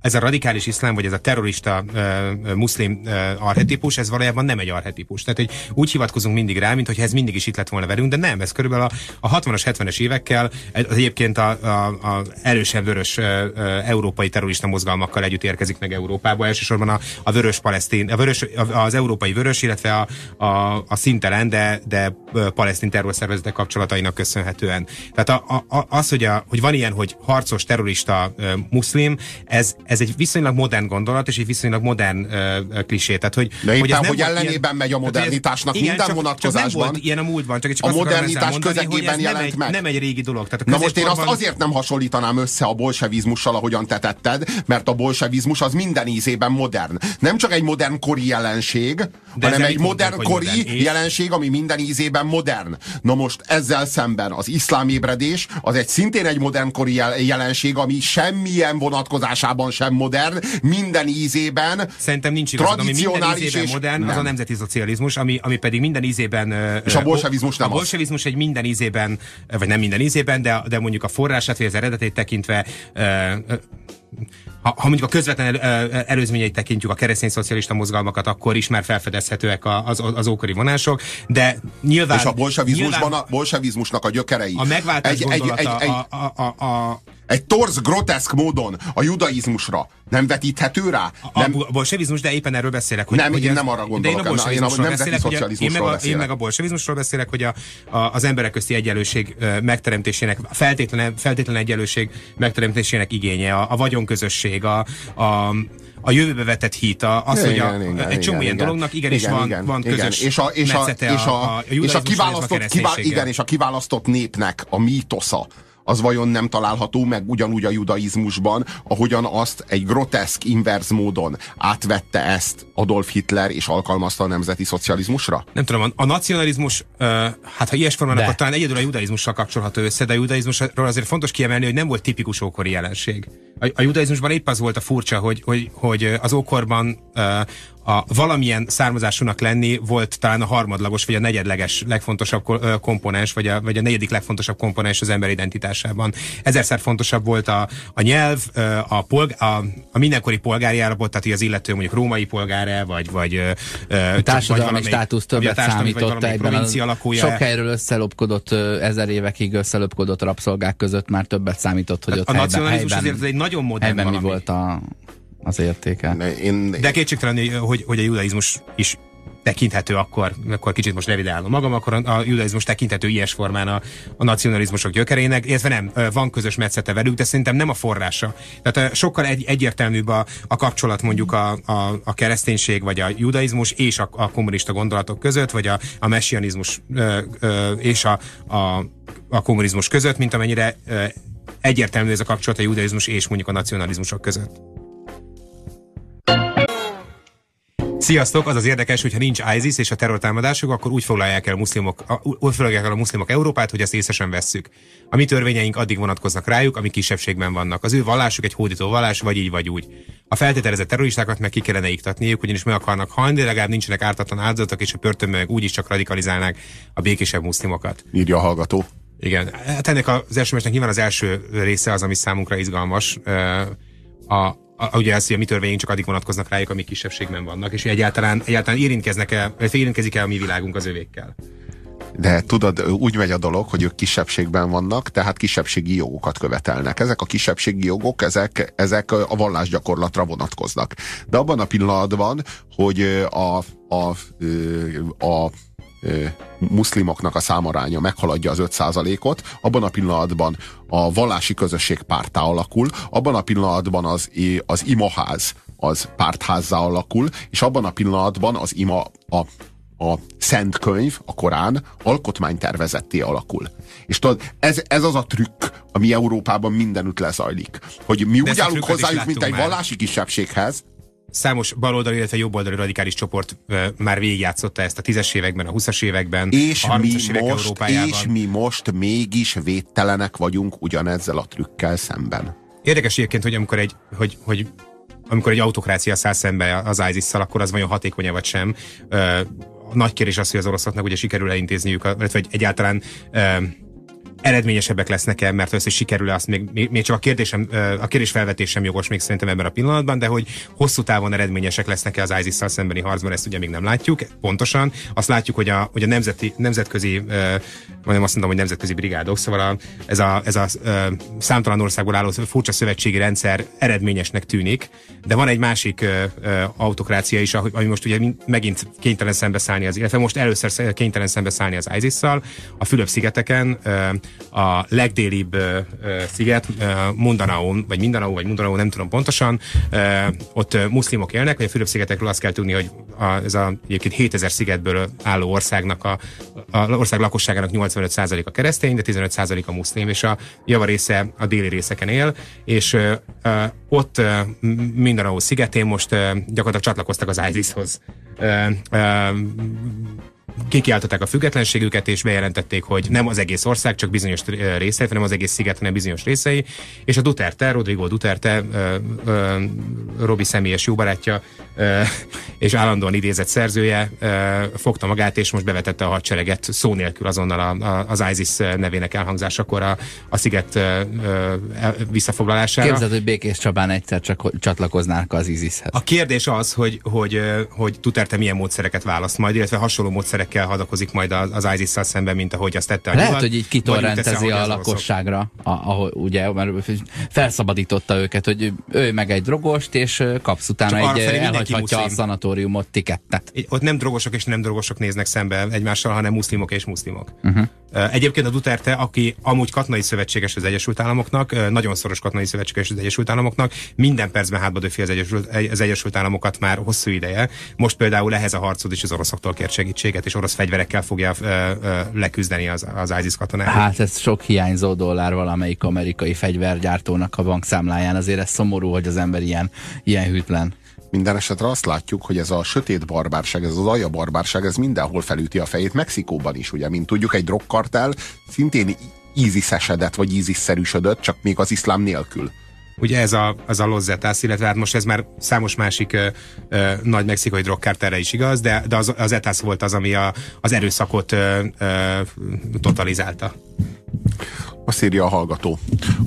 ez a radikális iszlám, vagy ez a terrorista uh, muszlim uh, arhetipus, ez valójában nem egy arhetipus. Tehát, hogy úgy hivatkozunk mindig rá, mint ez mindig is itt lett volna velünk, de nem, ez körülbelül a, a 60-as, 70-es évekkel egyébként a, a, a erősebb vörös uh, uh, európai terrorista mozgalmakkal együtt érkezik meg Európába, elsősorban a, a vörös palesztin, a vörös, az európai vörös, illetve a, a, a szintelen, de, de palesztin terrorszervezetek kapcsolatainak köszönhetően. Tehát a, a, az, hogy, a, hogy van ilyen, hogy harcos terrorista uh, muszlim, ez, ez egy viszonylag modern gondolat, és egy viszonylag modern uh, klisé. Tehát, hogy, De éppen, hogy, ez hogy ellenében ilyen, megy a modernitásnak ez, minden igen, vonatkozásban. Csak nem volt ilyen a múltban, csak, csak a modernitás mondani, közegében jelent nem egy, meg. Nem egy régi dolog. Tehát Na most én azt azért nem hasonlítanám össze a bolsevizmussal, ahogyan te tetted, mert a bolsevizmus az minden ízében modern. Nem csak egy modern kori jelenség, De hanem egy modern kori modern. jelenség, ami minden ízében modern. Na most ezzel szemben az iszlám ébredés az egy szintén egy modern kori jelenség, ami semmilyen vonatkozásában sem modern, minden ízében Szerintem nincs igazad, ami minden ízében és modern, nem. az a nemzeti szocializmus, ami, ami pedig minden ízében... És a bolsevizmus nem A bolsevizmus egy minden ízében, vagy nem minden ízében, de, de mondjuk a forrását, vagy az eredetét tekintve ha, ha mondjuk a közvetlen el, előzményeit tekintjük a keresztény szocialista mozgalmakat, akkor is már felfedezhetőek az, az ókori vonások, de nyilván... És a bolsevizmusban nyilván, a bolsevizmusnak a gyökerei. A megváltás egy, gondolata, egy, egy, egy, a, a, a, egy torz, groteszk módon a judaizmusra nem vetíthető rá? Nem... A bolsevizmus, de éppen erről beszélek. Hogy, nem, hogy én nem arra gondolok. De én a bolsevizmusról beszélek, hogy a, én, meg a, én meg a bolsevizmusról beszélek, hogy a, a, az emberek közti egyenlőség megteremtésének, feltétlen, feltétlen egyenlőség megteremtésének igénye, a, a vagyonközösség, a, a a jövőbe vetett hit, a, az, igen, hogy a, igen, egy csomó ilyen dolognak igenis igen, van, igen, van közös igen. És a, és a, és a, a, a, és a kiválasztott, kivá, igen, és a kiválasztott népnek a mítosza, az vajon nem található meg ugyanúgy a judaizmusban, ahogyan azt egy groteszk, inverz módon átvette ezt Adolf Hitler és alkalmazta a nemzeti szocializmusra? Nem tudom, a, a nacionalizmus, uh, hát ha ilyes formán, akkor talán egyedül a judaizmussal kapcsolható össze, de a judaizmusról azért fontos kiemelni, hogy nem volt tipikus ókori jelenség. A, a judaizmusban épp az volt a furcsa, hogy, hogy, hogy az ókorban uh, a valamilyen származásúnak lenni volt talán a harmadlagos, vagy a negyedleges legfontosabb komponens, vagy a, vagy a negyedik legfontosabb komponens az ember identitásában. Ezerszer fontosabb volt a, a nyelv, a, polg, a, a mindenkori polgári állapot, tehát az illető mondjuk római polgára, vagy, vagy társadalmi vagy státusz többet számított egyben. A lakója. Sok helyről összelopkodott, ezer évekig összelopkodott rabszolgák között már többet számított, hogy ott a helyben, helyben, azért egy nagyon modern helyben mi volt a az értéke. Én, De kétségtelen, hogy, hogy a judaizmus is tekinthető akkor, akkor kicsit most revidálom magam, akkor a judaizmus tekinthető ilyes formán a, a nacionalizmusok gyökerének, illetve nem, van közös metszete velük, de szerintem nem a forrása. Tehát sokkal egy, egyértelműbb a, a kapcsolat mondjuk a, a, a kereszténység, vagy a judaizmus és a, a kommunista gondolatok között, vagy a, a messianizmus ö, ö, és a, a, a kommunizmus között, mint amennyire ö, egyértelmű ez a kapcsolat a judaizmus és mondjuk a nacionalizmusok között. Sziasztok! Az az érdekes, hogyha nincs ISIS és a terrortámadások, akkor úgy foglalják el, a muszlimok, úgy foglalják el a muszlimok Európát, hogy ezt észesen vesszük. A mi törvényeink addig vonatkoznak rájuk, amik kisebbségben vannak. Az ő vallásuk egy hódító vallás, vagy így, vagy úgy. A feltételezett terroristákat meg ki kellene iktatniuk, ugyanis meg akarnak halni, de legalább nincsenek ártatlan áldozatok, és a börtönben meg úgyis csak radikalizálnák a békésebb muszlimokat. Írja a hallgató. Igen, hát ennek az első nyilván az első része az, ami számunkra izgalmas. A, a, ugye az, hogy a mi törvényünk csak addig vonatkoznak rájuk, amik kisebbségben vannak, és egyáltalán, egyáltalán érintkeznek-e, érintkezik-e a mi világunk az övékkel. De tudod, úgy megy a dolog, hogy ők kisebbségben vannak, tehát kisebbségi jogokat követelnek. Ezek a kisebbségi jogok, ezek, ezek a vallásgyakorlatra vonatkoznak. De abban a pillanatban, hogy a, a, a, a muszlimoknak a számaránya meghaladja az 5%-ot, abban a pillanatban a vallási közösség pártá alakul, abban a pillanatban az, az imaház az pártházzá alakul, és abban a pillanatban az ima a a Szent Könyv, a Korán alkotmánytervezetté alakul. És tudod, ez, ez az a trükk, ami Európában mindenütt lezajlik. Hogy mi De úgy állunk hozzájuk, mint egy vallási kisebbséghez, számos baloldali, illetve jobboldali radikális csoport uh, már végigjátszotta ezt a tízes években, a 20-as években, és a 30 mi évek most, Európájában. És mi most mégis védtelenek vagyunk ugyanezzel a trükkel szemben. Érdekes egyébként, hogy amikor egy, hogy, hogy amikor egy autokrácia száll szembe az isis akkor az vajon hatékony vagy sem. Uh, nagy kérdés az, hogy az oroszoknak ugye sikerül elintézniük, illetve egyáltalán uh, eredményesebbek lesznek-e, mert össze sikerül-e, azt még, még csak a, kérdésem, a kérdés felvetés sem jogos még szerintem ebben a pillanatban, de hogy hosszú távon eredményesek lesznek-e az ISIS-szal szembeni harcban, ezt ugye még nem látjuk pontosan. Azt látjuk, hogy a, hogy a nemzeti, nemzetközi, majdnem azt mondom, hogy nemzetközi brigádok, szóval a, ez a, ez a számtalan országból álló furcsa szövetségi rendszer eredményesnek tűnik, de van egy másik autokrácia is, ami most ugye megint kénytelen szembeszállni az, illetve most először kénytelen szembeszállni az ISIS-szal, a Fülöp-szigeteken a legdélibb uh, sziget, uh, Mindanaon, vagy Mindanao, vagy Mindanao, nem tudom pontosan, uh, ott uh, muszlimok élnek, vagy a Fülöp-szigetekről azt kell tudni, hogy a, ez a egyébként 7000 szigetből álló országnak a, a ország lakosságának 85% a keresztény, de 15% a muszlim, és a java része a déli részeken él, és uh, ott uh, Mindanao szigetén most uh, gyakorlatilag csatlakoztak az ISIS-hoz. Uh, uh, kikiáltották a függetlenségüket, és bejelentették, hogy nem az egész ország, csak bizonyos részei, hanem az egész sziget, hanem bizonyos részei, és a Duterte, Rodrigo Duterte, ö, ö, Robi személyes jóbarátja, ö, és állandóan idézett szerzője, ö, fogta magát, és most bevetette a hadsereget szó nélkül azonnal a, a, az ISIS nevének elhangzásakor a, a sziget ö, ö, visszafoglalására. Képzeld, hogy Békés Csabán egyszer csak csatlakoznának az ISIS-hez. A kérdés az, hogy, hogy, hogy Duterte milyen módszereket választ majd, illetve hasonló módszerek módszerekkel hadakozik majd az ISIS-szal szemben, mint ahogy azt tette a Lehet, nyugat, hogy így kitorrentezi a lakosságra, ahol ugye, mert felszabadította őket, hogy ő meg egy drogost, és kapsz utána egy elhagyhatja a szanatóriumot tikettet. Ott nem drogosok és nem drogosok néznek szembe egymással, hanem muszlimok és muszlimok. Uh-huh. Egyébként a Duterte, aki amúgy katonai szövetséges az Egyesült Államoknak, nagyon szoros katonai szövetséges az Egyesült Államoknak, minden percben hátba döfi az Egyesült, az Egyesült Államokat már hosszú ideje. Most például ehhez a harcod is az oroszoktól kért segítséget, és orosz fegyverekkel fogja leküzdeni az, az ISIS katonát. Hát ez sok hiányzó dollár valamelyik amerikai fegyvergyártónak a bankszámláján. Azért ez szomorú, hogy az ember ilyen, ilyen hűtlen. Minden esetre azt látjuk, hogy ez a sötét barbárság, ez az alja barbárság, ez mindenhol felüti a fejét, Mexikóban is, ugye, mint tudjuk, egy drogkartel szintén íziszesedett, vagy íziszerűsödött, csak még az iszlám nélkül. Ugye ez a, az a Los Zetas, illetve hát most ez már számos másik ö, ö, nagy mexikai drogkárterre is igaz, de, de az, az ETAS volt az, ami a, az erőszakot ö, ö, totalizálta. Azt írja a hallgató.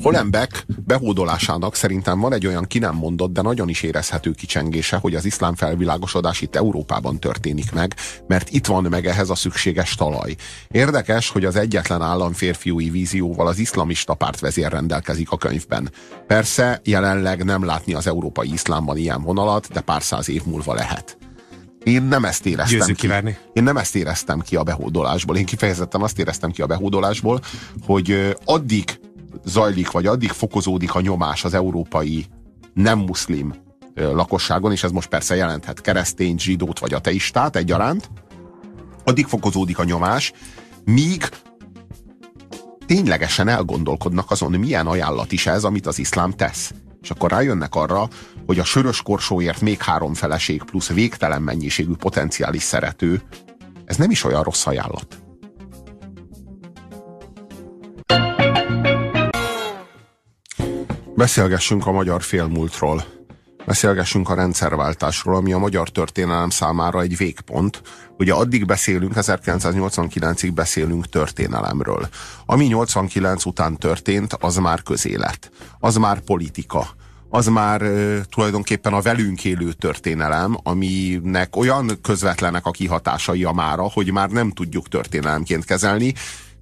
Hollenbeck behódolásának szerintem van egy olyan ki nem mondott, de nagyon is érezhető kicsengése, hogy az iszlám felvilágosodás itt Európában történik meg, mert itt van meg ehhez a szükséges talaj. Érdekes, hogy az egyetlen államférfiúi vízióval az iszlamista pártvezér rendelkezik a könyvben. Persze jelenleg nem látni az európai iszlámban ilyen vonalat, de pár száz év múlva lehet. Én nem ezt éreztem Győzzük ki. Kivárni. Én nem ezt éreztem ki a behódolásból. Én kifejezetten azt éreztem ki a behódolásból, hogy addig zajlik, vagy addig fokozódik a nyomás az európai nem muszlim lakosságon, és ez most persze jelenthet keresztény, zsidót vagy ateistát egyaránt, addig fokozódik a nyomás, míg ténylegesen elgondolkodnak azon, milyen ajánlat is ez, amit az iszlám tesz. És akkor rájönnek arra, hogy a sörös korsóért még három feleség plusz végtelen mennyiségű potenciális szerető, ez nem is olyan rossz ajánlat. Beszélgessünk a magyar félmúltról. Beszélgessünk a rendszerváltásról, ami a magyar történelem számára egy végpont. Ugye addig beszélünk, 1989-ig beszélünk történelemről. Ami 89 után történt, az már közélet. Az már politika az már tulajdonképpen a velünk élő történelem, aminek olyan közvetlenek a kihatásai a mára, hogy már nem tudjuk történelemként kezelni.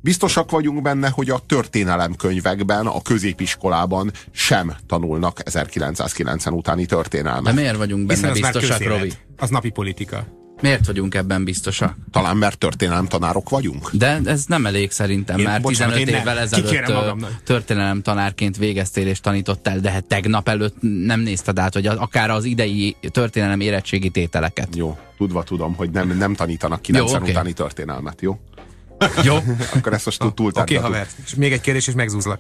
Biztosak vagyunk benne, hogy a történelemkönyvekben, a középiskolában sem tanulnak 1990 utáni történelmet. De miért vagyunk benne biztosak, Robi? Az napi politika. Miért vagyunk ebben biztosak? Talán mert történelem tanárok vagyunk. De ez nem elég szerintem, én, mert bocsánat, 15 évvel ezelőtt történelem tanárként végeztél és tanítottál, de hát tegnap előtt nem nézted át, hogy akár az idei történelem érettségi tételeket. Jó, tudva tudom, hogy nem, nem tanítanak 90 jó, okay. utáni történelmet, jó? Jó. *laughs* Akkor ezt most túl Oké, okay, haver. És még egy kérdés, és megzúzlak.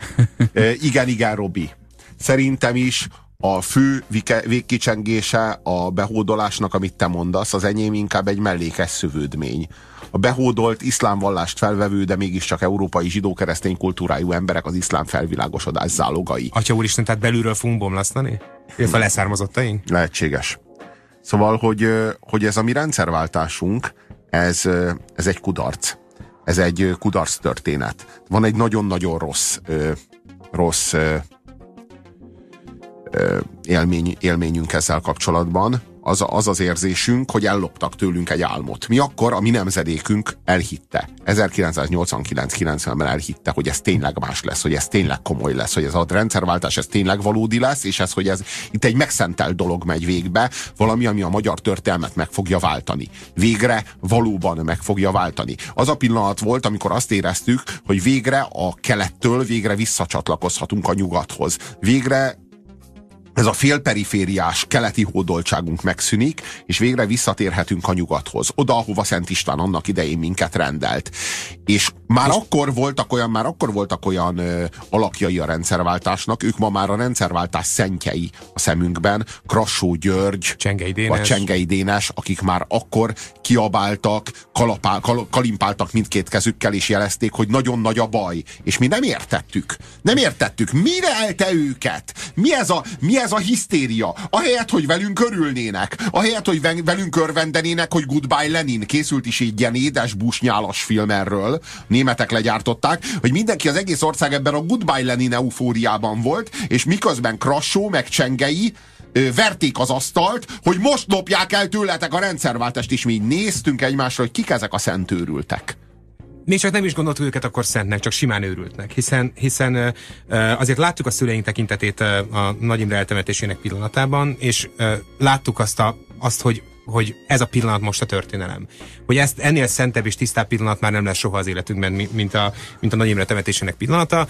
*laughs* e, igen, igen, Robi. Szerintem is a fő végkicsengése a behódolásnak, amit te mondasz, az enyém inkább egy mellékes szövődmény. A behódolt iszlámvallást felvevő, de mégiscsak európai zsidó-keresztény kultúrájú emberek az iszlám felvilágosodás zálogai. Atya úristen, tehát belülről fogunk bomlasztani? Illetve leszármazottaink? Lehetséges. Szóval, hogy, hogy ez a mi rendszerváltásunk, ez, ez egy kudarc. Ez egy kudarc történet. Van egy nagyon-nagyon rossz, rossz élmény, élményünk ezzel kapcsolatban, az, az az érzésünk, hogy elloptak tőlünk egy álmot. Mi akkor, a mi nemzedékünk elhitte. 1989-90-ben elhitte, hogy ez tényleg más lesz, hogy ez tényleg komoly lesz, hogy ez a rendszerváltás ez tényleg valódi lesz, és ez, hogy ez itt egy megszentelt dolog megy végbe, valami, ami a magyar történelmet meg fogja váltani. Végre valóban meg fogja váltani. Az a pillanat volt, amikor azt éreztük, hogy végre a kelettől végre visszacsatlakozhatunk a nyugathoz. Végre ez a félperifériás keleti hódoltságunk megszűnik, és végre visszatérhetünk a nyugathoz, oda, ahova Szent István annak idején minket rendelt. És már és akkor voltak olyan, már akkor voltak olyan ö, alakjai a rendszerváltásnak, ők ma már a rendszerváltás szentjei a szemünkben, Krassó György, Csengei Dénes. vagy Csengei Dénes, akik már akkor kiabáltak, kalapál, kal, kalimpáltak mindkét kezükkel, és jelezték, hogy nagyon nagy a baj. És mi nem értettük. Nem értettük. Mire elte őket? Mi ez a, mi ez a hisztéria? Ahelyett, hogy velünk örülnének, ahelyett, hogy velünk örvendenének, hogy Goodbye Lenin készült is egy ilyen édes busnyálas film erről, németek legyártották, hogy mindenki az egész ország ebben a Goodbye Lenin eufóriában volt, és miközben Krassó meg Csengei verték az asztalt, hogy most lopják el tőletek a rendszerváltást, és mi néztünk egymásra, hogy kik ezek a szentőrültek. Még csak nem is gondoltuk őket akkor szentnek, csak simán őrültnek, hiszen, hiszen azért láttuk a szüleink tekintetét a Nagy Imre eltemetésének pillanatában, és láttuk azt, a, azt hogy hogy ez a pillanat most a történelem. Hogy ezt ennél szentebb és tisztább pillanat már nem lesz soha az életünkben, mint a, mint a Nagy Imre temetésének pillanata.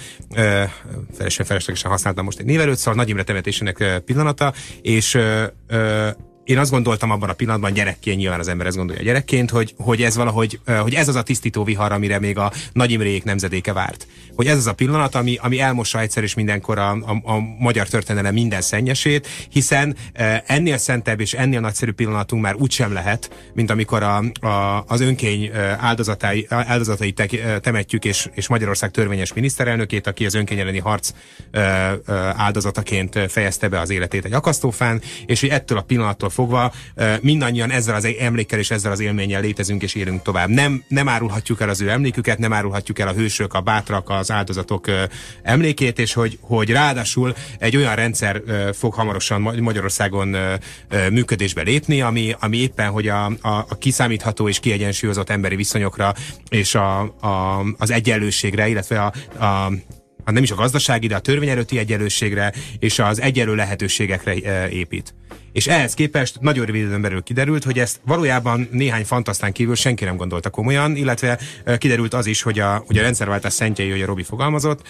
Felesen feleslegesen használtam most egy névelőt, szóval Nagy Imre temetésének pillanata, és én azt gondoltam abban a pillanatban gyerekként, nyilván az ember ezt gondolja gyerekként, hogy, hogy ez valahogy, hogy ez az a tisztító vihar, amire még a Nagy Imréjék nemzedéke várt. Hogy ez az a pillanat, ami, ami elmossa egyszer és mindenkor a, a, a magyar történelem minden szennyesét, hiszen ennél szentebb és ennél nagyszerű pillanatunk már úgysem lehet, mint amikor a, a, az önkény áldozatai, áldozatai te, temetjük, és, és Magyarország törvényes miniszterelnökét, aki az önkény elleni harc áldozataként fejezte be az életét egy akasztófán, és hogy ettől a pillanattól fogva mindannyian ezzel az emlékkel és ezzel az élménnyel létezünk és élünk tovább. Nem, nem árulhatjuk el az ő emléküket, nem árulhatjuk el a hősök, a bátrak, az áldozatok emlékét, és hogy, hogy ráadásul egy olyan rendszer fog hamarosan Magyarországon működésbe lépni, ami, ami éppen, hogy a, a, a kiszámítható és kiegyensúlyozott emberi viszonyokra és a, a, az egyenlőségre, illetve a, a nem is a gazdasági, de a törvény előtti egyenlőségre és az egyenlő lehetőségekre épít és ehhez képest nagyon rövid időn belül kiderült, hogy ezt valójában néhány fantasztán kívül senki nem gondolta komolyan, illetve kiderült az is, hogy a, hogy a rendszerváltás szentjei, hogy a Robi fogalmazott,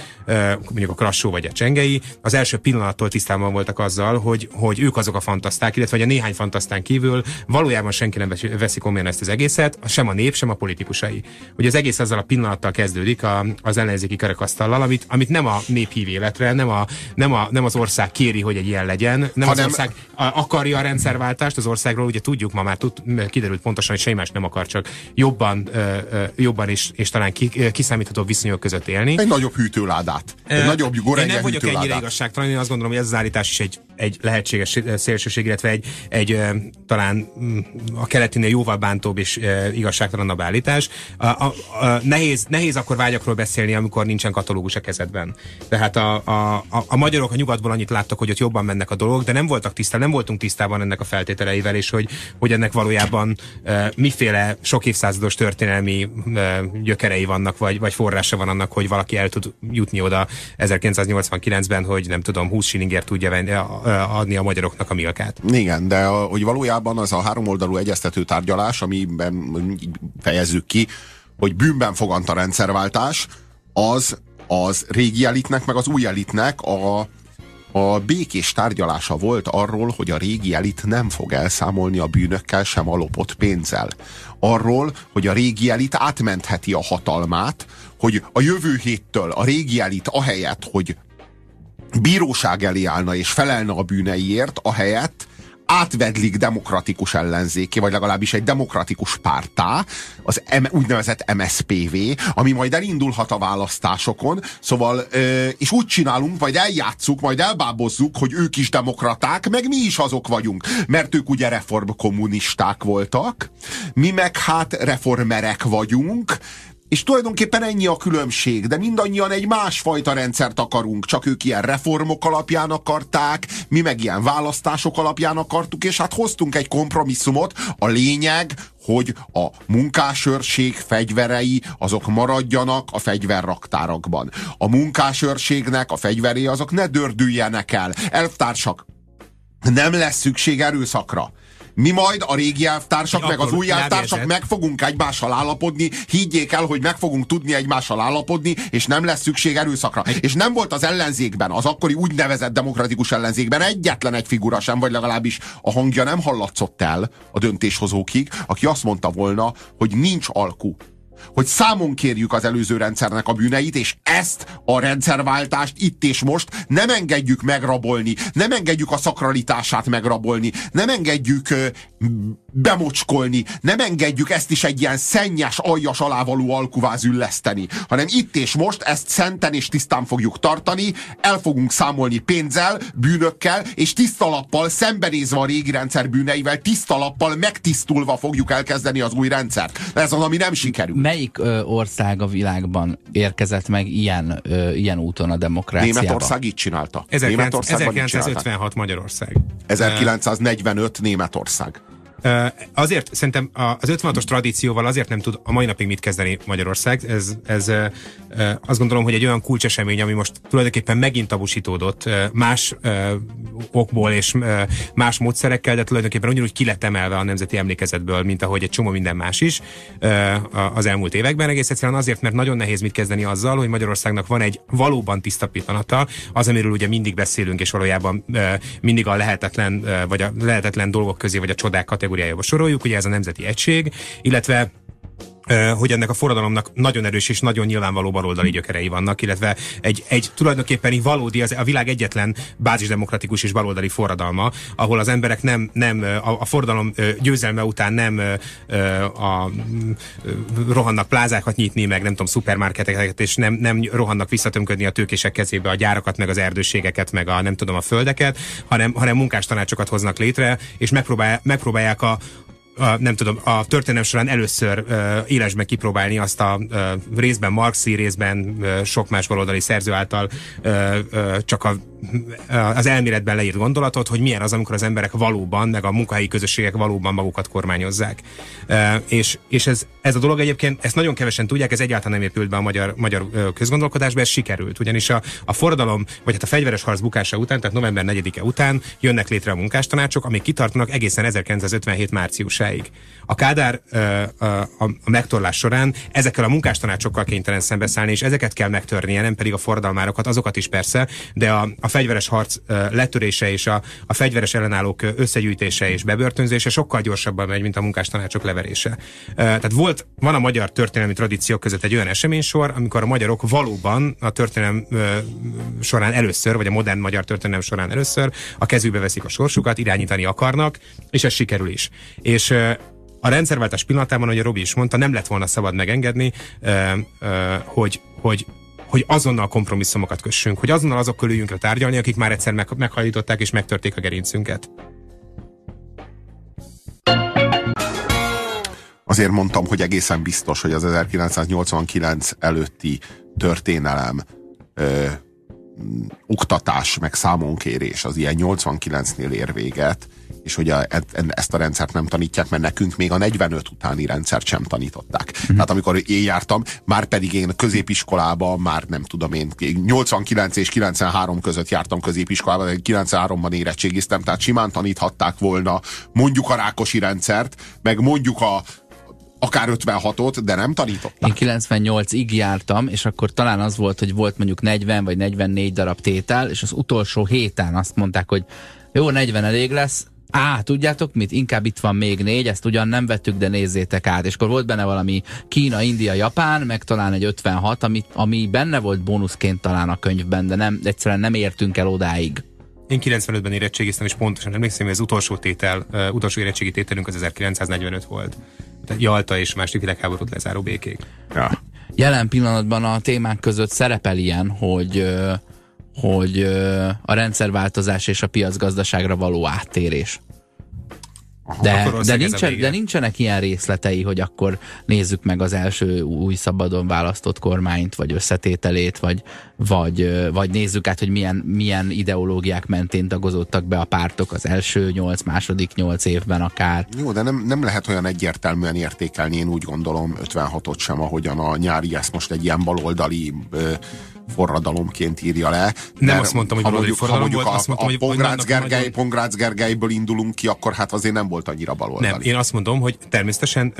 mondjuk a Krassó vagy a Csengei, az első pillanattól tisztában voltak azzal, hogy, hogy ők azok a fantaszták, illetve hogy a néhány fantasztán kívül valójában senki nem veszi komolyan ezt az egészet, sem a nép, sem a politikusai. Hogy az egész azzal a pillanattal kezdődik a, az ellenzéki kerekasztallal, amit, amit nem a nép hív életre, nem, a, nem, a, nem az ország kéri, hogy egy ilyen legyen, nem ha az ország a, akarja a rendszerváltást az országról, ugye tudjuk, ma már tud, kiderült pontosan, hogy semmi más nem akar, csak jobban, jobban és, és talán ki, kiszámítható viszonyok között élni. Egy nagyobb hűtőládát. Egy nagyobb Én nem vagyok ennyire igazságtalan, én azt gondolom, hogy ez az állítás is egy egy lehetséges szélsőség, illetve egy, egy talán mm, a keletinél jóval bántóbb és igazságtalanabb állítás. A, a, a, nehéz, nehéz akkor vágyakról beszélni, amikor nincsen katalógus a kezedben. Tehát a, a, a, a magyarok a nyugatból annyit láttak, hogy ott jobban mennek a dolgok, de nem voltak tisztában, nem voltunk tisztában ennek a feltételeivel, és hogy, hogy ennek valójában uh, miféle sok évszázados történelmi uh, gyökerei vannak, vagy, vagy forrása van annak, hogy valaki el tud jutni oda 1989-ben, hogy nem tudom, 20 shillingért tudja venni, adni a magyaroknak a milkát. Igen, de hogy valójában az a háromoldalú egyeztető tárgyalás, amiben fejezzük ki, hogy bűnben fogant a rendszerváltás, az az régi elitnek, meg az új elitnek a, a békés tárgyalása volt arról, hogy a régi elit nem fog elszámolni a bűnökkel, sem a lopott pénzzel. Arról, hogy a régi elit átmentheti a hatalmát, hogy a jövő héttől a régi elit ahelyett, hogy bíróság elé állna és felelne a bűneiért, ahelyett átvedlik demokratikus ellenzéké, vagy legalábbis egy demokratikus pártá, az M, úgynevezett MSPV, ami majd elindulhat a választásokon, szóval, ö, és úgy csinálunk, majd eljátszuk, majd elbábozzuk, hogy ők is demokraták, meg mi is azok vagyunk, mert ők ugye reformkommunisták voltak, mi meg hát reformerek vagyunk, és tulajdonképpen ennyi a különbség, de mindannyian egy másfajta rendszert akarunk, csak ők ilyen reformok alapján akarták, mi meg ilyen választások alapján akartuk, és hát hoztunk egy kompromisszumot. A lényeg, hogy a munkásőrség fegyverei azok maradjanak a fegyverraktárakban. A munkásőrségnek a fegyverei azok ne dördüljenek el. Elvtársak, nem lesz szükség erőszakra. Mi majd a régi elvtársak, meg az új elvtársak meg fogunk egymással állapodni, higgyék el, hogy meg fogunk tudni egymással állapodni, és nem lesz szükség erőszakra. És nem volt az ellenzékben, az akkori úgynevezett demokratikus ellenzékben egyetlen egy figura sem, vagy legalábbis a hangja nem hallatszott el a döntéshozókig, aki azt mondta volna, hogy nincs alku hogy számon kérjük az előző rendszernek a bűneit, és ezt a rendszerváltást itt és most nem engedjük megrabolni, nem engedjük a szakralitását megrabolni, nem engedjük ö, bemocskolni, nem engedjük ezt is egy ilyen szennyes, aljas alávaló alkuváz ülleszteni, hanem itt és most ezt szenten és tisztán fogjuk tartani, el fogunk számolni pénzzel, bűnökkel, és tisztalappal szembenézve a régi rendszer bűneivel, tisztalappal megtisztulva fogjuk elkezdeni az új rendszert. Ez az, ami nem sikerül melyik ö, ország a világban érkezett meg ilyen, ö, ilyen úton a demokráciába? Németország így csinálta. 1956 Magyarország. 1945 Németország. Azért szerintem az 56-os tradícióval azért nem tud a mai napig mit kezdeni Magyarország. Ez, ez azt gondolom, hogy egy olyan kulcsesemény, ami most tulajdonképpen megint tabusítódott más okból és más módszerekkel, de tulajdonképpen ugyanúgy ki lett emelve a nemzeti emlékezetből, mint ahogy egy csomó minden más is az elmúlt években. Egész egyszerűen azért, mert nagyon nehéz mit kezdeni azzal, hogy Magyarországnak van egy valóban tiszta pillanata, az, amiről ugye mindig beszélünk, és valójában mindig a lehetetlen, vagy a lehetetlen dolgok közé, vagy a csodák kategóriájába kategóriájába soroljuk, ugye ez a nemzeti egység, illetve hogy ennek a forradalomnak nagyon erős és nagyon nyilvánvaló baloldali gyökerei vannak, illetve egy, egy tulajdonképpen valódi, az a világ egyetlen bázisdemokratikus és baloldali forradalma, ahol az emberek nem, nem a, a forradalom győzelme után nem a, a, rohannak plázákat nyitni, meg nem tudom, szupermarketeket, és nem, nem rohannak visszatömködni a tőkések kezébe a gyárakat, meg az erdőségeket, meg a nem tudom, a földeket, hanem, hanem munkástanácsokat hoznak létre, és megpróbál, megpróbálják a, a, nem tudom, a történelem során először uh, élesben kipróbálni azt a uh, részben marxi, részben uh, sok más baloldali szerző által uh, uh, csak a az elméletben leírt gondolatot, hogy milyen az, amikor az emberek valóban, meg a munkahelyi közösségek valóban magukat kormányozzák. És, és ez, ez a dolog egyébként, ezt nagyon kevesen tudják, ez egyáltalán nem épült be a magyar, magyar közgondolkodásba, ez sikerült. Ugyanis a, a forradalom, vagy hát a fegyveres harc bukása után, tehát november 4-e után jönnek létre a munkástanácsok, amik kitartanak egészen 1957 márciusáig. A Kádár a, a, a megtorlás során ezekkel a munkástanácsokkal kénytelen szembeszállni, és ezeket kell megtörnie, nem pedig a forradalmárokat, azokat is persze, de a, a fegyveres harc letörése és a, a fegyveres ellenállók összegyűjtése és bebörtönzése sokkal gyorsabban megy, mint a munkástanácsok leverése. Tehát volt, van a magyar történelmi tradíciók között egy olyan eseménysor, amikor a magyarok valóban a történelem során először, vagy a modern magyar történelem során először a kezükbe veszik a sorsukat, irányítani akarnak, és ez sikerül is. És a rendszerváltás pillanatában, ahogy a Robi is mondta, nem lett volna szabad megengedni, hogy, hogy hogy azonnal kompromisszumokat kössünk, hogy azonnal azok üljünk tárgyalni, akik már egyszer meg, meghajították és megtörték a gerincünket. Azért mondtam, hogy egészen biztos, hogy az 1989 előtti történelem oktatás, meg számonkérés az ilyen 89-nél ér véget, és hogy a, e, ezt a rendszert nem tanítják, mert nekünk még a 45 utáni rendszert sem tanították. Mm. Tehát amikor én jártam, már pedig én középiskolában, már nem tudom én, 89 és 93 között jártam középiskolában, 93-ban érettségiztem, tehát simán taníthatták volna mondjuk a rákosi rendszert, meg mondjuk a akár 56-ot, de nem tanították. Én 98-ig jártam, és akkor talán az volt, hogy volt mondjuk 40 vagy 44 darab tétel, és az utolsó héten azt mondták, hogy jó, 40 elég lesz, Á, tudjátok mit? Inkább itt van még négy, ezt ugyan nem vettük, de nézzétek át. És akkor volt benne valami Kína, India, Japán, meg talán egy 56, ami, ami benne volt bónuszként talán a könyvben, de nem, egyszerűen nem értünk el odáig. Én 95-ben érettségiztem, és pontosan emlékszem, hogy az utolsó tétel, uh, utolsó érettségi tételünk az 1945 volt. Tehát Jalta és második világháborút lezáró békék. Ja. Jelen pillanatban a témák között szerepel ilyen, hogy uh, hogy a rendszerváltozás és a piacgazdaságra való áttérés. De, de, nincsen, de nincsenek ilyen részletei, hogy akkor nézzük meg az első új szabadon választott kormányt, vagy összetételét, vagy, vagy, vagy nézzük át, hogy milyen, milyen ideológiák mentén tagozódtak be a pártok az első nyolc, második nyolc évben akár. Jó, de nem, nem lehet olyan egyértelműen értékelni, én úgy gondolom 56-ot sem, ahogyan a nyári ezt most egy ilyen baloldali ö, forradalomként írja le. Nem azt mondtam, hogy valódi forradalom volt, a, azt mondtam, a hogy Pongrácz, Gergely, nagyon... Pongrácz Gergelyből indulunk ki, akkor hát azért nem volt annyira baloldali. Nem, én azt mondom, hogy természetesen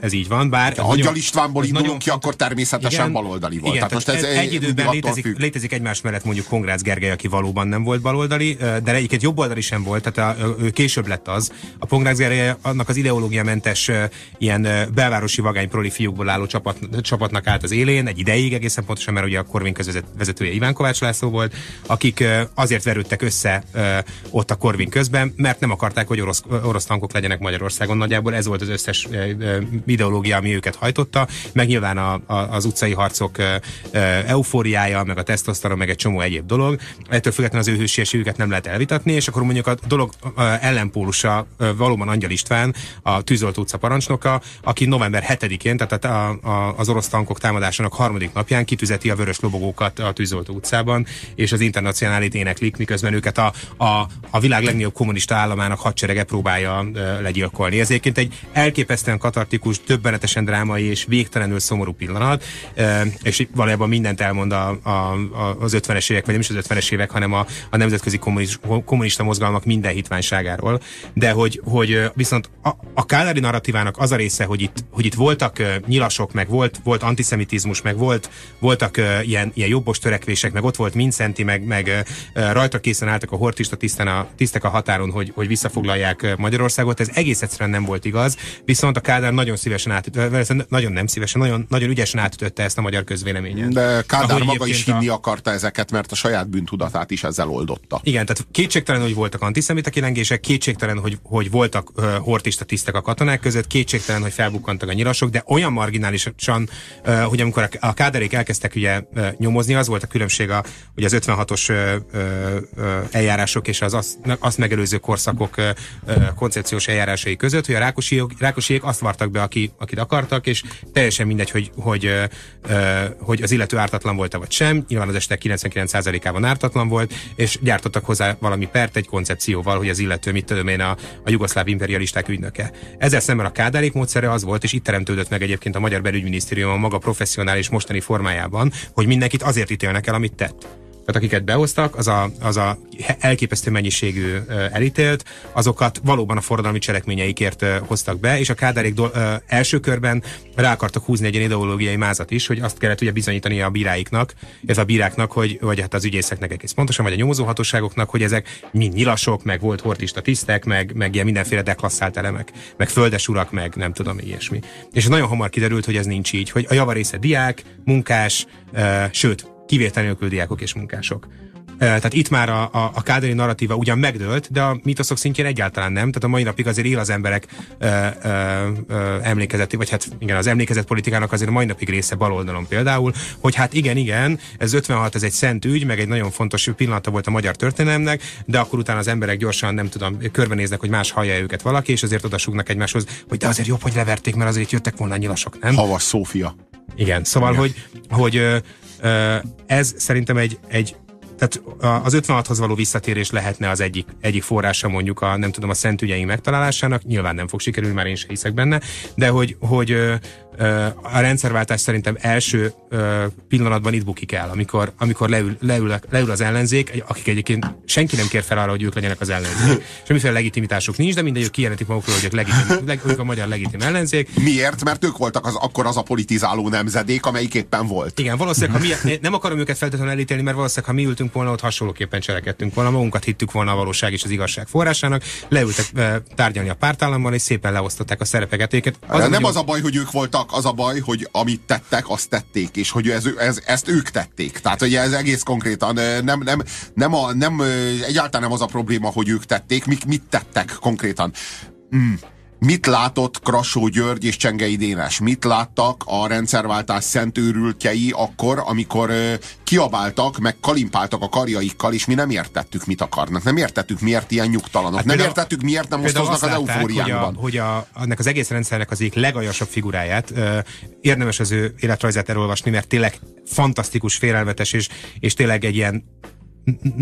ez így van, bár... Ha Angyal Istvánból indulunk ki, akkor természetesen igen, baloldali volt. Igen, tehát most ez egy időben létezik, létezik egymás mellett mondjuk Pongrácz Gergely, aki valóban nem volt baloldali, de egyébként jobboldali sem volt, tehát a, ő később lett az. A Pongrácz Gergely annak az ideológiamentes ilyen belvárosi vagány proli fiúkból álló csapat, csapatnak állt az élén, egy ideig egészen pontosan, mert ugye a Korvin vezetője Iván Kovács László volt, akik azért verődtek össze ott a Korvin közben, mert nem akarták, hogy orosz, orosz tankok legyenek Magyarországon. Nagyjából ez volt az összes ideológia, ami őket hajtotta, meg nyilván a, a, az utcai harcok eufóriája, meg a tesztosztaron, meg egy csomó egyéb dolog. Ettől függetlenül az ő hősieségüket nem lehet elvitatni, és akkor mondjuk a dolog ellenpólusa valóban Angyal István, a Tűzolt utca parancsnoka, aki november 7-én, tehát a, a, az orosz tankok támadásának harmadik napján kitüzeti a vörös lobogókat a Tűzoltó utcában, és az internacionálit éneklik, miközben őket a, a, a világ legnagyobb kommunista államának hadserege próbálja legyilkolni. Ez egyébként egy elképesztően katartikus, többenetesen drámai és végtelenül szomorú pillanat, és valójában mindent elmond a, a, a, az 50-es évek, vagy nem is az 50-es évek, hanem a, a nemzetközi kommunista, kommunista mozgalmak minden hitványságáról. De hogy, hogy viszont a, a Kádári narratívának az a része, hogy itt, hogy itt voltak nyilasok, meg volt, volt antiszemitizmus, meg volt, voltak ilyen, ilyen jobbos törekvések, meg ott volt Mincenti, meg, meg rajta készen álltak a hortista tiszten a, tisztek a határon, hogy, hogy visszafoglalják Magyarországot. Ez egész egyszerűen nem volt igaz, viszont a Kádár nagyon szívesen átütötte, nagyon nem szívesen, nagyon, nagyon ügyesen átütötte ezt a magyar közvéleményen. De Kádár Ahogy maga is hinni akarta ezeket, mert a saját bűntudatát is ezzel oldotta. Igen, tehát kétségtelen, hogy voltak antiszemita kilengések, kétségtelen, hogy, hogy voltak uh, hortista tisztek a katonák között, kétségtelen, hogy felbukkantak a nyilasok, de olyan marginálisan, uh, hogy amikor a, a káderék elkezdtek ugye uh, nyomozni. Az volt a különbség a, ugye az 56-os ö, ö, eljárások és az azt, azt megelőző korszakok ö, ö, koncepciós eljárásai között, hogy a rákosiék, rákosiék azt vartak be, aki, akit akartak, és teljesen mindegy, hogy, hogy, ö, hogy az illető ártatlan volt-e vagy sem. Nyilván az este 99%-ában ártatlan volt, és gyártottak hozzá valami pert egy koncepcióval, hogy az illető, mit tudom én, a, a jugoszláv imperialisták ügynöke. Ezzel szemben a kádárék módszere az volt, és itt teremtődött meg egyébként a Magyar Belügyminisztérium a maga professzionális mostani formájában, hogy mindenkit az azért ítélnek el, amit tett. Tehát akiket behoztak, az a, az a elképesztő mennyiségű elítélt, azokat valóban a forradalmi cselekményeikért hoztak be, és a kádárék do, első körben rá akartak húzni egy ideológiai mázat is, hogy azt kellett ugye bizonyítani a bíráiknak, ez a bíráknak, hogy, vagy hát az ügyészeknek egész pontosan, vagy a nyomozóhatóságoknak, hogy ezek mind nyilasok, meg volt hortista tisztek, meg, meg ilyen mindenféle deklasszált elemek, meg földes urak, meg nem tudom, ilyesmi. És nagyon hamar kiderült, hogy ez nincs így, hogy a javarésze diák, munkás, sőt, kivétel nélkül diákok és munkások. Tehát itt már a, a, a káderi narratíva ugyan megdőlt, de a mitoszok szintjén egyáltalán nem. Tehát a mai napig azért él az emberek ö, ö, ö, emlékezeti, vagy hát igen, az emlékezet politikának azért a mai napig része baloldalon például, hogy hát igen, igen, ez 56, ez egy szent ügy, meg egy nagyon fontos pillanata volt a magyar történelemnek, de akkor utána az emberek gyorsan, nem tudom, körbenéznek, hogy más hallja őket valaki, és azért odasugnak egymáshoz, hogy de azért jobb, hogy leverték, mert azért jöttek volna nyilasok, nem? Havas Szófia. Igen, szóval, igen. hogy, hogy ez szerintem egy, egy tehát az 56-hoz való visszatérés lehetne az egyik, egyik forrása mondjuk a, nem tudom, a szent ügyeink megtalálásának, nyilván nem fog sikerülni, már én se hiszek benne, de hogy, hogy a rendszerváltás szerintem első pillanatban itt bukik el, amikor, amikor leül, leül, leül az ellenzék, akik egyébként senki nem kér fel arra, hogy ők legyenek az ellenzék. Semmiféle legitimitásuk nincs, de mindegy, ők kijelentik magukról, hogy ők, legitim, leg, ők a magyar legitim ellenzék. Miért? Mert ők voltak az, akkor az a politizáló nemzedék, amelyik éppen volt. Igen, valószínűleg, ha mi, nem akarom őket feltétlenül elítélni, mert valószínűleg, ha mi ültünk volna, ott hasonlóképpen cselekedtünk volna, magunkat hittük volna a valóság és az igazság forrásának, leültek tárgyalni a pártállamban, és szépen leosztották a szerepeket. Az nem az a baj, hogy ők voltak csak az a baj, hogy amit tettek, azt tették, és hogy ez, ez, ezt ők tették. Tehát, hogy ez egész konkrétan nem, nem, nem, a, nem egyáltalán nem az a probléma, hogy ők tették, mit, mit tettek konkrétan. Mm Mit látott Krasó György és Csengei Dénes? Mit láttak a rendszerváltás szentőrültjei akkor, amikor ö, kiabáltak, meg kalimpáltak a karjaikkal, és mi nem értettük, mit akarnak. Nem értettük, miért ilyen nyugtalanok. Hát nem például, értettük, miért nem osztoznak az eufóriánkban. Hogy, a, hogy a, ennek az egész rendszernek az egyik legaljasabb figuráját ö, érdemes az ő életrajzát elolvasni, mert tényleg fantasztikus, félelmetes, és, és tényleg egy ilyen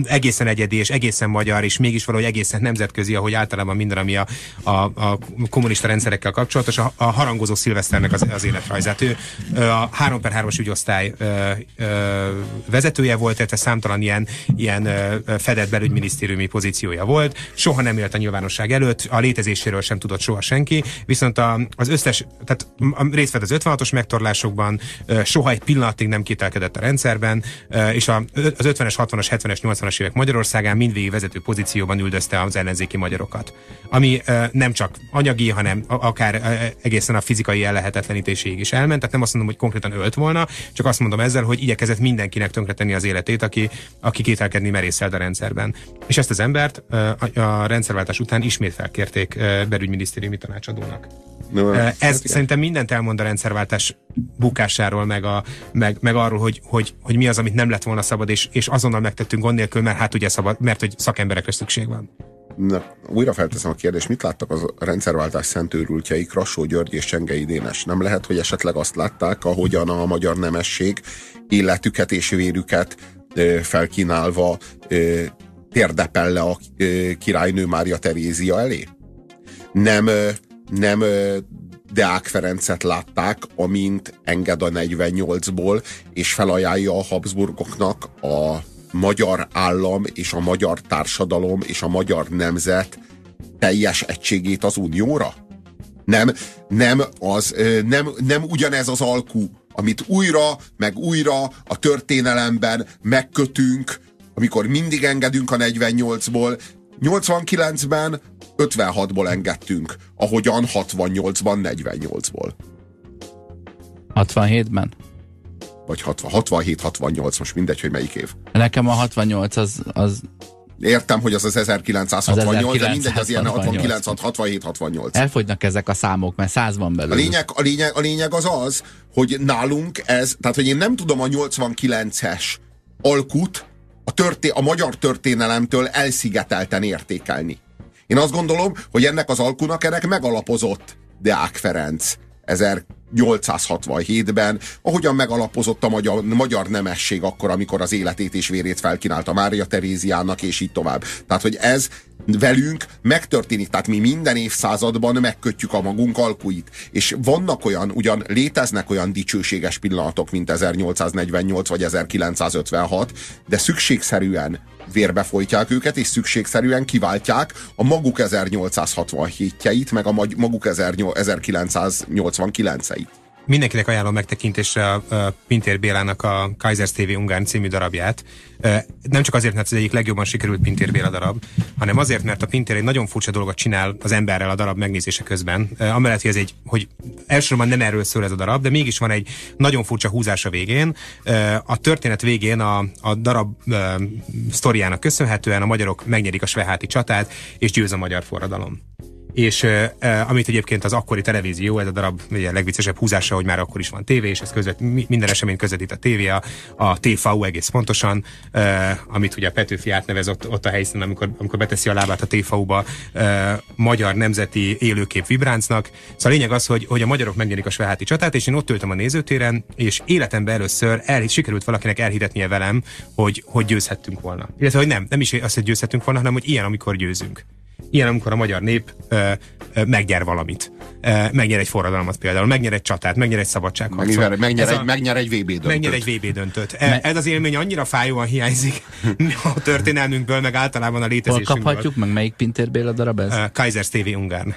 egészen egyedi és egészen magyar, és mégis valahogy egészen nemzetközi, ahogy általában minden, ami a, a, a kommunista rendszerekkel kapcsolatos, a, a harangozó szilveszternek az, az életrajzát. Ő a 3 per 3-as ügyosztály ö, ö, vezetője volt, illetve számtalan ilyen, ilyen fedett belügyminisztériumi pozíciója volt, soha nem élt a nyilvánosság előtt, a létezéséről sem tudott soha senki, viszont a, az összes, tehát részt vett az 56-os megtorlásokban, soha egy pillanatig nem kételkedett a rendszerben, és a, az 50-es, 60-as, 70-es 70-es, 80-as évek Magyarországán mindvégig vezető pozícióban üldözte az ellenzéki magyarokat. Ami uh, nem csak anyagi, hanem akár uh, egészen a fizikai ellehetetlenítéséig is elment. Tehát nem azt mondom, hogy konkrétan ölt volna, csak azt mondom ezzel, hogy igyekezett mindenkinek tönkretenni az életét, aki, aki kételkedni merészelt a rendszerben. És ezt az embert uh, a, rendszerváltás után ismét felkérték uh, belügyminisztériumi tanácsadónak. No, ez hát szerintem mindent elmond a rendszerváltás bukásáról, meg, a, meg, meg arról, hogy, hogy, hogy mi az, amit nem lett volna szabad, és, és azonnal megtettünk gond nélkül, mert hát ugye szabad, mert hogy szakemberekre szükség van. Na, újra felteszem a kérdést, mit láttak az rendszerváltás szentőrültjei, Krassó György és Csengei Dénes? Nem lehet, hogy esetleg azt látták, ahogyan a magyar nemesség életüket és vérüket felkínálva térdepel le a királynő Mária Terézia elé? Nem, nem Deák Ferencet látták, amint enged a 48-ból, és felajánlja a Habsburgoknak a magyar állam és a magyar társadalom és a magyar nemzet teljes egységét az unióra? Nem, nem, az, nem, nem ugyanez az alkú, amit újra, meg újra a történelemben megkötünk, amikor mindig engedünk a 48-ból, 89-ben 56-ból engedtünk, ahogyan 68-ban 48-ból. 67-ben? Vagy 67-68, most mindegy, hogy melyik év. Nekem a 68 az, az Értem, hogy az az 1968, az 1968. de mindegy, az ilyen 69, 67, 68. Elfogynak ezek a számok, mert száz van belőle. A lényeg, a, lényeg, a lényeg az az, hogy nálunk ez, tehát hogy én nem tudom a 89-es alkut a, történ a magyar történelemtől elszigetelten értékelni. Én azt gondolom, hogy ennek az alkunak ennek megalapozott Deák Ferenc 1867-ben, ahogyan megalapozott a magyar, magyar nemesség akkor, amikor az életét és vérét felkínálta Mária Teréziának, és így tovább. Tehát, hogy ez velünk megtörténik, tehát mi minden évszázadban megkötjük a magunk alkuit. És vannak olyan, ugyan léteznek olyan dicsőséges pillanatok, mint 1848 vagy 1956, de szükségszerűen vérbe folytják őket, és szükségszerűen kiváltják a maguk 1867-jeit, meg a maguk 1989-eit. Mindenkinek ajánlom megtekintésre a, a Pintér Bélának a Kaisers TV Ungán című darabját. Nem csak azért, mert ez egyik legjobban sikerült Pintér Béla darab, hanem azért, mert a Pintér egy nagyon furcsa dolgot csinál az emberrel a darab megnézése közben. Amellett, hogy ez egy, hogy elsősorban nem erről szól ez a darab, de mégis van egy nagyon furcsa húzás a végén. A történet végén a, a darab sztoriának köszönhetően a magyarok megnyerik a sveháti csatát, és győz a magyar forradalom és amit egyébként az akkori televízió, ez a darab ugye, legviccesebb húzása, hogy már akkor is van tévé, és ez közvet, minden esemény közvetít a tévé, a, a TVU egész pontosan, amit ugye a Petőfi átnevez ott, ott a helyszínen, amikor, amikor beteszi a lábát a TVU-ba magyar nemzeti élőkép vibráncnak. Szóval a lényeg az, hogy, hogy a magyarok megnyerik a sveháti csatát, és én ott ültem a nézőtéren, és életemben először el, sikerült valakinek elhitetnie velem, hogy, hogy győzhettünk volna. Illetve, hogy nem, nem is azt, hogy győzhetünk volna, hanem hogy ilyen, amikor győzünk. Ilyen, amikor a magyar nép ö, ö, megnyer valamit. Ö, megnyer egy forradalmat például, megnyer egy csatát, megnyer egy szabadságharcot. Megnyer, megnyer, egy, a, megnyer egy VB döntőt. Megnyer egy VB döntőt. E, ez az élmény annyira fájóan hiányzik *laughs* a történelmünkből, meg általában a létezésünkből. Hol kaphatjuk meg? Melyik Pintér Béla darab ez? Kaisers TV Ungárn.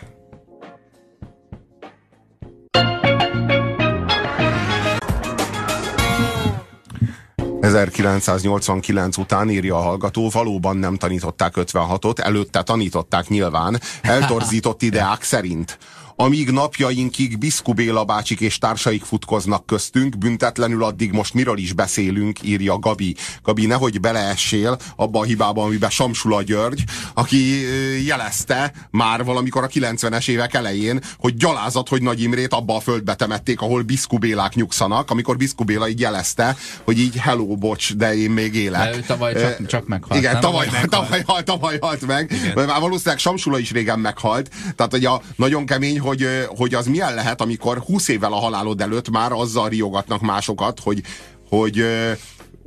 1989 után írja a hallgató, valóban nem tanították 56-ot, előtte tanították nyilván, *laughs* eltorzított ideák szerint amíg napjainkig Biszku Béla bácsik és társaik futkoznak köztünk, büntetlenül addig most miről is beszélünk, írja Gabi. Gabi, nehogy beleessél abba a hibába, amiben Samsula György, aki jelezte már valamikor a 90-es évek elején, hogy gyalázat, hogy Nagy Imrét abba a földbe temették, ahol Biszku Bélák nyugszanak, amikor Biszku Béla így jelezte, hogy így hello, bocs, de én még élek. De ő tavaly csak, csak meghalt. Igen, tavaly, meghalt. *laughs* tavaly, halt, tavaly halt meg. Igen. Már valószínűleg Samsula is régen meghalt. Tehát, hogy a nagyon kemény, hogy, hogy az milyen lehet, amikor 20 évvel a halálod előtt már azzal riogatnak másokat, hogy, hogy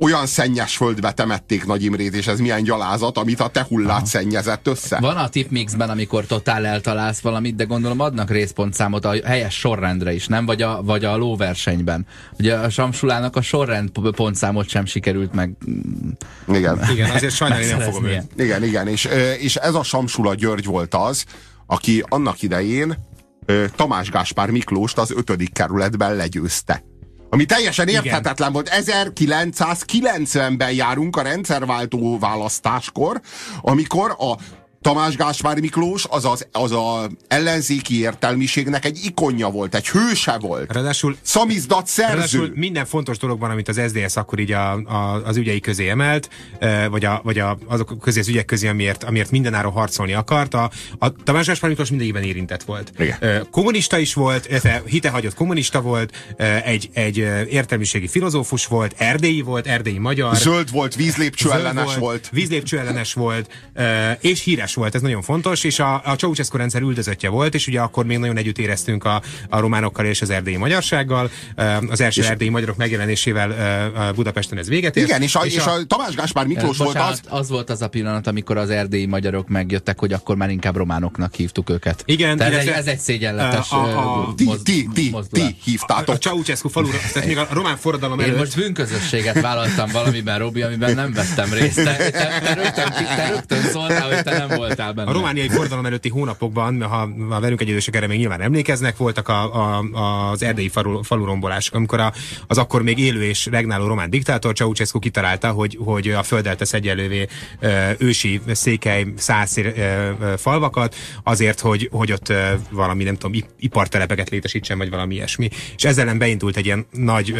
olyan szennyes földbe temették Nagy Imrét, és ez milyen gyalázat, amit a te hullát Aha. szennyezett össze. Van a tipmixben, amikor totál eltalálsz valamit, de gondolom adnak részpontszámot a helyes sorrendre is, nem? Vagy a, vagy a lóversenyben. Ugye a Samsulának a sorrend pontszámot sem sikerült meg... Igen. Igen, azért *laughs* sajnálni nem fogom őt. Igen, igen, és, és ez a Samsula György volt az, aki annak idején Tamás Gáspár Miklóst az ötödik kerületben legyőzte. Ami teljesen érthetetlen volt. 1990-ben járunk a rendszerváltó választáskor, amikor a Tamás Gáspár Miklós az az, az a ellenzéki értelmiségnek egy ikonja volt, egy hőse volt. Ráadásul, Szamizdat szerző. Ráadásul minden fontos dologban, amit az SZDSZ akkor így a, a, az ügyei közé emelt, vagy, a, vagy a, azok közé az ügyek közé, amiért, amiért mindenáról harcolni akart, a, a Tamás Gáspár Miklós mindegyikben érintett volt. Igen. Kommunista is volt, hitehagyott kommunista volt, egy, egy értelmiségi filozófus volt, erdélyi volt, erdélyi magyar. Zöld volt, vízlépcső ellenes volt. volt. Vízlépcső ellenes volt, és híres híres volt, ez nagyon fontos, és a, a Ceausescu rendszer üldözöttje volt, és ugye akkor még nagyon együtt éreztünk a, a románokkal és az erdélyi magyarsággal. Az első és erdélyi magyarok megjelenésével Budapesten ez véget ért. Igen, és a, és a, a Tamás Gáspár Miklós volt az... az volt az a pillanat, amikor az erdélyi magyarok megjöttek, hogy akkor már inkább románoknak hívtuk őket. Igen, Tehát ez, ez egy szégyenletes a, a, ti, ti, ti, ti hívtátok. A, a Ceausescu falura, *laughs* tehát még a román forradalom Én előtt. most bűnközösséget vállaltam valamiben, Robi, amiben nem vettem részt. Te, te, te, rögtön, te rögtön szóltál, hogy te nem voltál benne. A romániai forradalom előtti hónapokban, ha, ha velünk egy idősek erre még nyilván emlékeznek, voltak a, a, az falu, falurombolások, amikor a, az akkor még élő és regnáló román diktátor Ceausescu kitalálta, hogy, hogy a földdel tesz egyelővé ősi székely száz falvakat, azért, hogy, hogy ott valami, nem tudom, ipartelepeket létesítsen, vagy valami ilyesmi. És ezzel ellen beindult egy ilyen nagy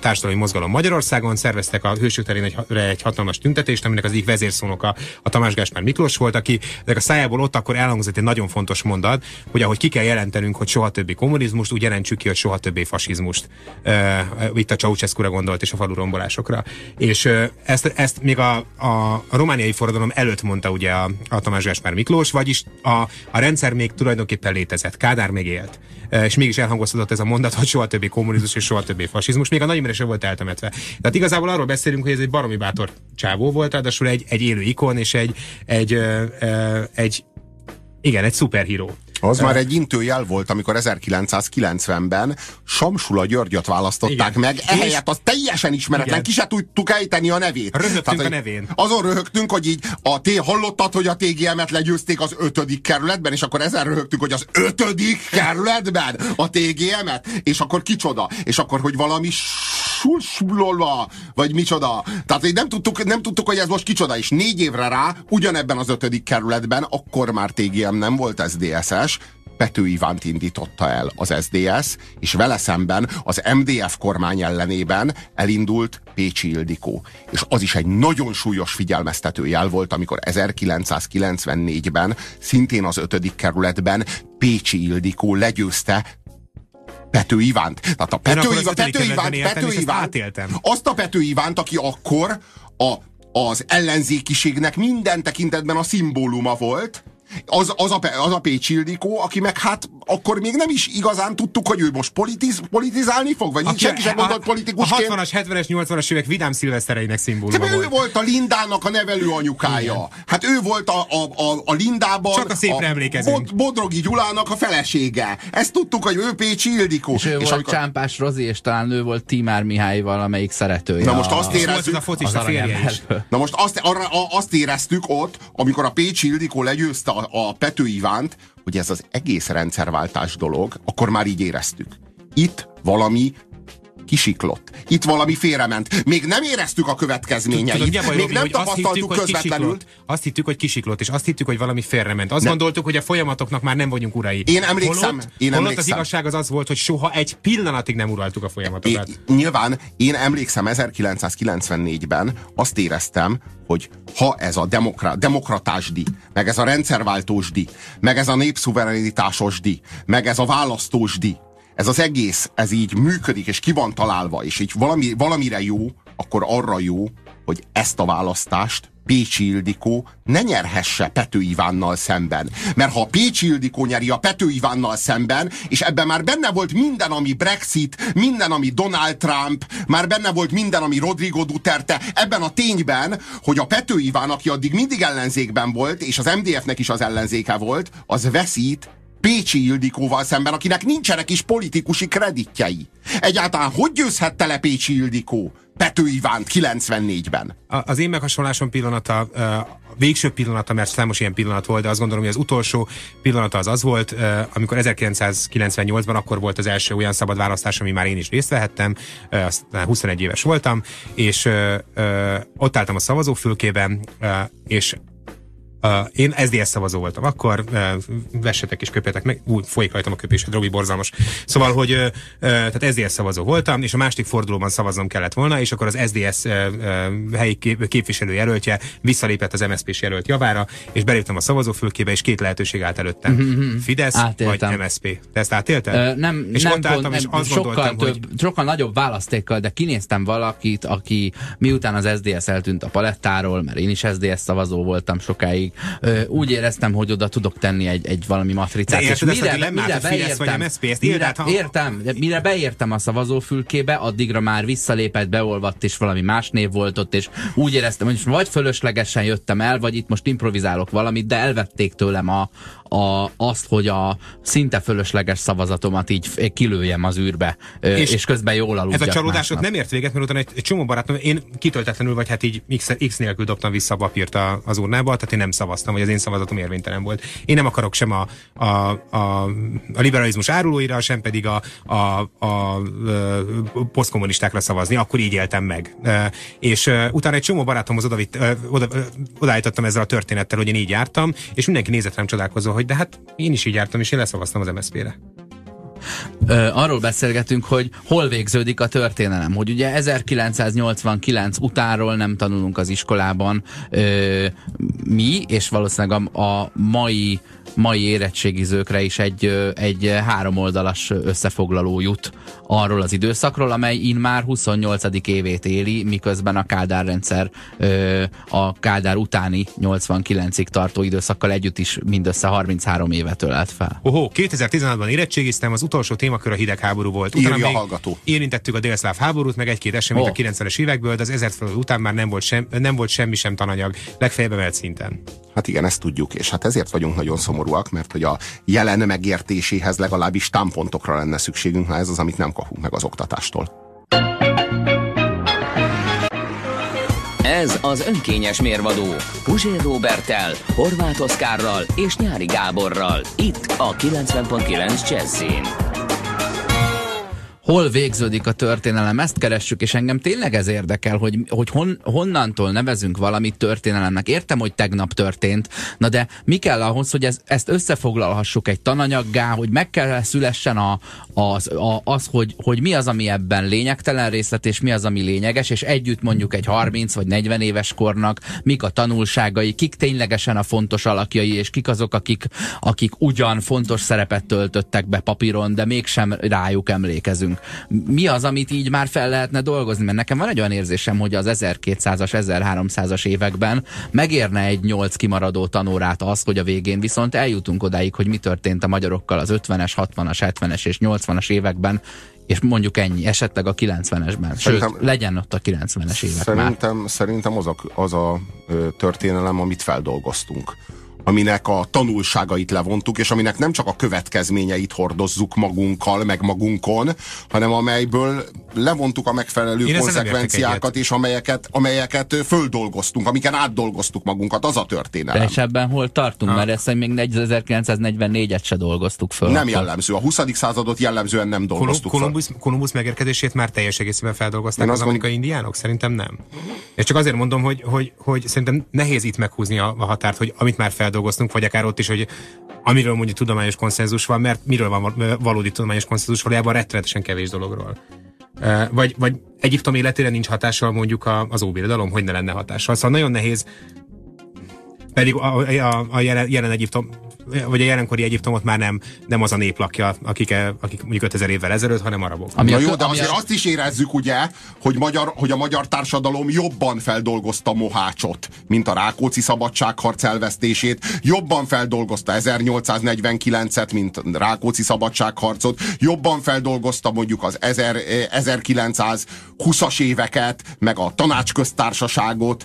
társadalmi mozgalom Magyarországon, szerveztek a hősök terén egy, egy hatalmas tüntetést, aminek az egyik vezérszónoka a Tamás Gáspár Miklós volt, aki ezek a szájából ott akkor elhangzott egy nagyon fontos mondat, hogy ahogy ki kell jelentenünk, hogy soha többi kommunizmust, úgy jelentsük ki, hogy soha többé fasizmust. Uh, itt a ceausescu gondolt és a falu rombolásokra. És uh, ezt, ezt még a, a, a romániai forradalom előtt mondta ugye a, a Tamás Gáspár Miklós, vagyis a, a rendszer még tulajdonképpen létezett. Kádár még élt. Uh, és mégis elhangoztatott ez a mondat, hogy soha többé kommunizmus és soha többé fasizmus. Még a nagy se volt eltemetve. Tehát igazából arról beszélünk, hogy ez egy baromi bátor csávó volt, ráadásul egy, egy élő ikon és egy, egy, egy igen, egy szuperhíró. Az már egy intőjel volt, amikor 1990-ben Samsula Györgyöt választották Igen. meg, ehelyett az teljesen ismeretlen, Igen. ki se tudtuk ejteni a nevét. Röhögtünk Tehát, a nevén. Azon röhögtünk, hogy így a T hallottad, hogy a TGM-et legyőzték az ötödik kerületben, és akkor ezen röhögtünk, hogy az ötödik kerületben a TGM-et, és akkor kicsoda, és akkor, hogy valami sulsulolva, vagy micsoda. Tehát hogy nem tudtuk, nem tudtuk, hogy ez most kicsoda, és négy évre rá, ugyanebben az ötödik kerületben, akkor már TGM nem volt SZDSZ-es, Pető Ivánt indította el az SDS, és vele szemben az MDF kormány ellenében elindult Pécsi Ildikó. És az is egy nagyon súlyos figyelmeztető jel volt, amikor 1994-ben, szintén az ötödik kerületben Pécsi Ildikó legyőzte Pető Ivánt. Tehát a Pető, Ivánt, Pető Ivánt, Pető Ivánt, azt a Pető Ivánt, aki akkor a, az ellenzékiségnek minden tekintetben a szimbóluma volt, az, az, a, az a Pécsi Ildikó, aki meg hát akkor még nem is igazán tudtuk, hogy ő most politiz, politizálni fog, vagy nincs senki sem gondolt politikusként. A 60-as, 70-es, 80-as évek vidám szilvesztereinek szimbóluma volt. Ő volt a Lindának a nevelő anyukája. Igen. Hát ő volt a, a, a, a Lindában Csak a szépre emlékezünk. Bod, Bodrogi Gyulának a felesége. Ezt tudtuk, hogy ő Pécsi Ildikó. És ő és volt amikor... Csámpás Rozi, és talán ő volt Timár Mihály valamelyik szeretője. Na most azt érezzük... A focista. Na most azt, arra, azt éreztük ott, amikor a Pécsi Ildikó legyőzte a, a Pető Ivánt, hogy ez az egész rendszerváltás dolog, akkor már így éreztük. Itt valami kisiklott. Itt valami félrement. Még nem éreztük a következményeit. Tudod, még nem tapasztaltuk hittük, közvetlenül. Kisiklott. Azt hittük, hogy kisiklott, és azt hittük, hogy valami félrement. Azt nem. gondoltuk, hogy a folyamatoknak már nem vagyunk urai. Én emlékszem. Holott, én holott emlékszem. az igazság az az volt, hogy soha egy pillanatig nem uraltuk a folyamatokat. É, nyilván én emlékszem 1994-ben azt éreztem, hogy ha ez a demokra, demokratásdi, meg ez a rendszerváltósdi, meg ez a népszuverenitásosdi, meg ez a választósdi, ez az egész, ez így működik, és ki van találva, és így valami, valamire jó, akkor arra jó, hogy ezt a választást Pécsi Ildikó ne nyerhesse Pető Ivánnal szemben. Mert ha Pécsi Ildikó nyeri a Pető Ivánnal szemben, és ebben már benne volt minden, ami Brexit, minden, ami Donald Trump, már benne volt minden, ami Rodrigo Duterte, ebben a tényben, hogy a Pető Iván, aki addig mindig ellenzékben volt, és az MDF-nek is az ellenzéke volt, az veszít Pécsi Ildikóval szemben, akinek nincsenek is politikusi kreditjei. Egyáltalán hogy győzhette le Pécsi Ildikó Pető Ivánt 94-ben? Az én meghasonlásom pillanata, a végső pillanata, mert számos ilyen pillanat volt, de azt gondolom, hogy az utolsó pillanata az az volt, amikor 1998-ban akkor volt az első olyan szabad választás, ami már én is részt vehettem, aztán 21 éves voltam, és ott álltam a szavazófülkében, és én SZDSZ szavazó voltam akkor, vessetek és köpjetek meg, úgy folyik rajtam a köpés, drogi borzalmas. Szóval, hogy tehát SZDSZ szavazó voltam, és a másik fordulóban szavaznom kellett volna, és akkor az SZDSZ helyi kép, képviselő jelöltje visszalépett az MSZP-s jelölt javára, és beléptem a szavazófülkébe, és két lehetőség állt előttem. Mm-hmm. Fidesz Átéltem. vagy MSZP. Te ezt átélted? Uh, nem, és nem ott álltam, pont, és azt sokkal gondoltam, több, hogy... Sokkal nagyobb választékkal, de kinéztem valakit, aki miután az SZDSZ eltűnt a palettáról, mert én is SZDSZ szavazó voltam sokáig, úgy éreztem, hogy oda tudok tenni egy, egy valami matricát. De és mire, ezt a mire beértem, vagy MSZP, ezt mire, ha... Értem, mire beértem a szavazófülkébe, addigra már visszalépett, beolvadt, és valami más név volt ott, és úgy éreztem, hogy vagy fölöslegesen jöttem el, vagy itt most improvizálok valamit, de elvették tőlem a, a, azt, hogy a szinte fölösleges szavazatomat így kilőjem az űrbe, és, és közben jól aludjak Ez a csalódásod nem ért véget, mert utána egy, egy csomó barátom, én kitöltetlenül, vagy hát így X, X nélkül dobtam vissza a papírt a, az urnába, tehát én nem szavaztam, vagy az én szavazatom érvénytelen volt. Én nem akarok sem a, a, a, a liberalizmus árulóira, sem pedig a, a, a, a posztkommunistákra szavazni, akkor így éltem meg. És utána egy csomó barátomhoz oda, oda, odaállítottam ezzel a történettel, hogy én így jártam, és mindenki nézett rám csodálkozó, hogy de hát én is így jártam, és én leszavaztam az MSZP-re. Ö, arról beszélgetünk, hogy hol végződik a történelem. Hogy ugye 1989 utánról nem tanulunk az iskolában ö, mi, és valószínűleg a, a mai mai érettségizőkre is egy, egy háromoldalas összefoglaló jut arról az időszakról, amely már 28. évét éli, miközben a Kádár rendszer a Kádár utáni 89-ig tartó időszakkal együtt is mindössze 33 évet ölelt fel. Oho, 2016-ban érettségiztem, az utolsó témakör a hidegháború volt. Utána Írja hallgató. Érintettük a délszláv háborút, meg egy-két eseményt oh. a 90-es évekből, de az ezert után már nem volt, sem, nem volt semmi sem tananyag, legfeljebb emelt szinten. Hát igen, ezt tudjuk, és hát ezért vagyunk nagyon szomorúak, mert hogy a jelen megértéséhez legalábbis támpontokra lenne szükségünk, na ez az, amit nem kapunk meg az oktatástól. Ez az önkényes mérvadó Puzsér Robertel, Horváth Oszkárral és Nyári Gáborral. Itt a 90.9 Jazzin hol végződik a történelem, ezt keressük, és engem tényleg ez érdekel, hogy, hogy hon, honnantól nevezünk valamit történelemnek. Értem, hogy tegnap történt, na de mi kell ahhoz, hogy ez, ezt összefoglalhassuk egy tananyaggá, hogy meg kell szülessen a, az, a, az hogy, hogy mi az, ami ebben lényegtelen részlet, és mi az, ami lényeges, és együtt mondjuk egy 30 vagy 40 éves kornak, mik a tanulságai, kik ténylegesen a fontos alakjai, és kik azok, akik, akik ugyan fontos szerepet töltöttek be papíron, de mégsem rájuk emlékezünk beszélünk. Mi az, amit így már fel lehetne dolgozni? Mert nekem van egy olyan érzésem, hogy az 1200-as, 1300-as években megérne egy 8 kimaradó tanórát az, hogy a végén viszont eljutunk odáig, hogy mi történt a magyarokkal az 50-es, 60-as, 70-es és 80-as években, és mondjuk ennyi, esetleg a 90-esben. Sőt, legyen ott a 90-es évek szerintem, már. Szerintem az a, az a történelem, amit feldolgoztunk aminek a tanulságait levontuk, és aminek nem csak a következményeit hordozzuk magunkkal, meg magunkon, hanem amelyből levontuk a megfelelő Én konzekvenciákat, és amelyeket, amelyeket földolgoztunk, amiken átdolgoztuk magunkat, az a történelem. De és ebben hol tartunk? Ha. Mert ezt még 1944-et se dolgoztuk föl. Nem jellemző. A 20. századot jellemzően nem dolgoztuk Kolumbusz, föl. Kolumbusz megérkezését már teljes egészében feldolgozták Én az amerikai mond... indiánok? Szerintem nem. És csak azért mondom, hogy, hogy, hogy szerintem nehéz itt meghúzni a, a határt, hogy amit már feldolgoztunk, vagy akár ott is, hogy amiről mondjuk tudományos konszenzus van, mert miről van valódi tudományos konszenzus, valójában rettenetesen kevés dologról. Vagy, vagy Egyiptom életére nincs hatással mondjuk az óbirodalom, hogy ne lenne hatással. Szóval nagyon nehéz pedig a, a, a jelen, jelen Egyiptom, vagy a jelenkori Egyiptomot már nem, nem az a nép lakja, akik, akik mondjuk 5000 évvel ezelőtt, hanem arabok. Ami Na jó, de azért azt is érezzük, ugye, hogy, magyar, hogy a magyar társadalom jobban feldolgozta Mohácsot, mint a Rákóczi szabadságharc elvesztését, jobban feldolgozta 1849-et, mint Rákóczi szabadságharcot, jobban feldolgozta mondjuk az 1000, 1920-as éveket, meg a tanácsköztársaságot.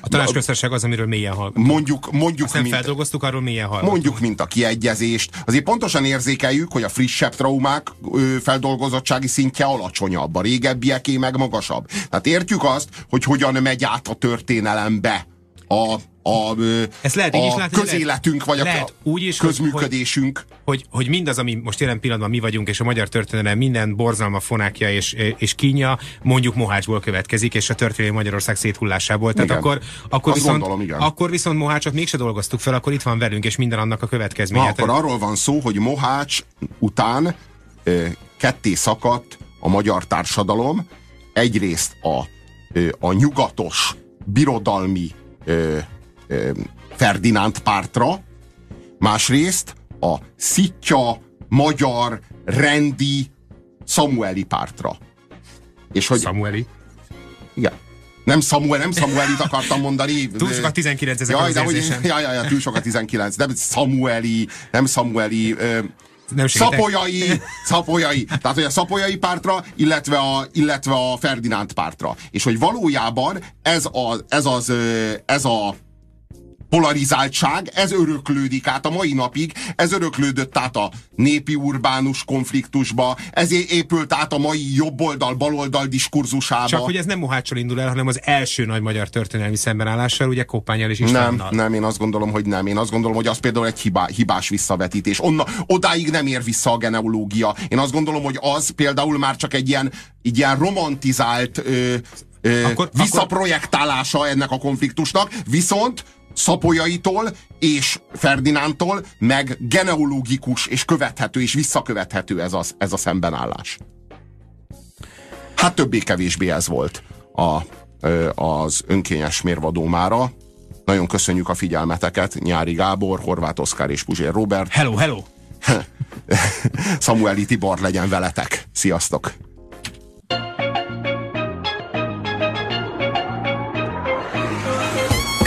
A tanácsköztársaság az, amiről mélyen hallgatunk. Mondjuk, mondjuk mint, feldolgoztuk, arról mélyen hallgatunk mondjuk, mint a kiegyezést. Azért pontosan érzékeljük, hogy a frissebb traumák ö, feldolgozottsági szintje alacsonyabb, a régebbieké meg magasabb. Tehát értjük azt, hogy hogyan megy át a történelembe a, a, Ezt lehet a is látni, közéletünk, vagy lehet, a úgy is, közműködésünk. Hogy, hogy, hogy mindaz, ami most jelen pillanatban mi vagyunk, és a magyar történelem minden borzalma, fonákja és, és kínja, mondjuk Mohácsból következik, és a történelmi Magyarország széthullásából. Tehát igen. akkor, akkor, viszont, gondolom, igen. akkor viszont Mohácsot mégse dolgoztuk fel, akkor itt van velünk, és minden annak a következménye. Na, akkor arról van szó, hogy Mohács után ketté szakadt a magyar társadalom, egyrészt a, a nyugatos, birodalmi Ferdinánd pártra, másrészt a szitja, magyar, rendi Samueli pártra. És hogy, Samueli? Igen. Nem Samuel, nem Samuelit akartam mondani. *laughs* túl sok a 19 ezek jaj, de hogy, jaj, jaj, túl sok a 19. Nem Samueli, nem Samueli. Ö, nem szapolyai, szapolyai. Tehát, hogy a szapolyai pártra, illetve a, illetve a Ferdinánd pártra. És hogy valójában ez, a, ez az, ez a polarizáltság, ez öröklődik át a mai napig, ez öröklődött át a népi urbánus konfliktusba, ez épült át a mai jobboldal, baloldal diskurzusába. Csak hogy ez nem Mohácsal indul el, hanem az első nagy magyar történelmi szembenállással, ugye Koppányjal és Istvánnal. Nem, nem, én azt gondolom, hogy nem. Én azt gondolom, hogy az például egy hibá, hibás visszavetítés. Onna, odáig nem ér vissza a genealógia. Én azt gondolom, hogy az például már csak egy ilyen, egy ilyen romantizált ö, ö, akkor, visszaprojektálása ennek a konfliktusnak, viszont Szapolyaitól és Ferdinántól, meg genealógikus és követhető és visszakövethető ez a, ez a szembenállás. Hát többé-kevésbé ez volt a, az önkényes mérvadómára. Nagyon köszönjük a figyelmeteket. Nyári Gábor, Horváth Oszkár és Puzsér Robert. Hello, hello! *laughs* Samueli Tibor legyen veletek. Sziasztok!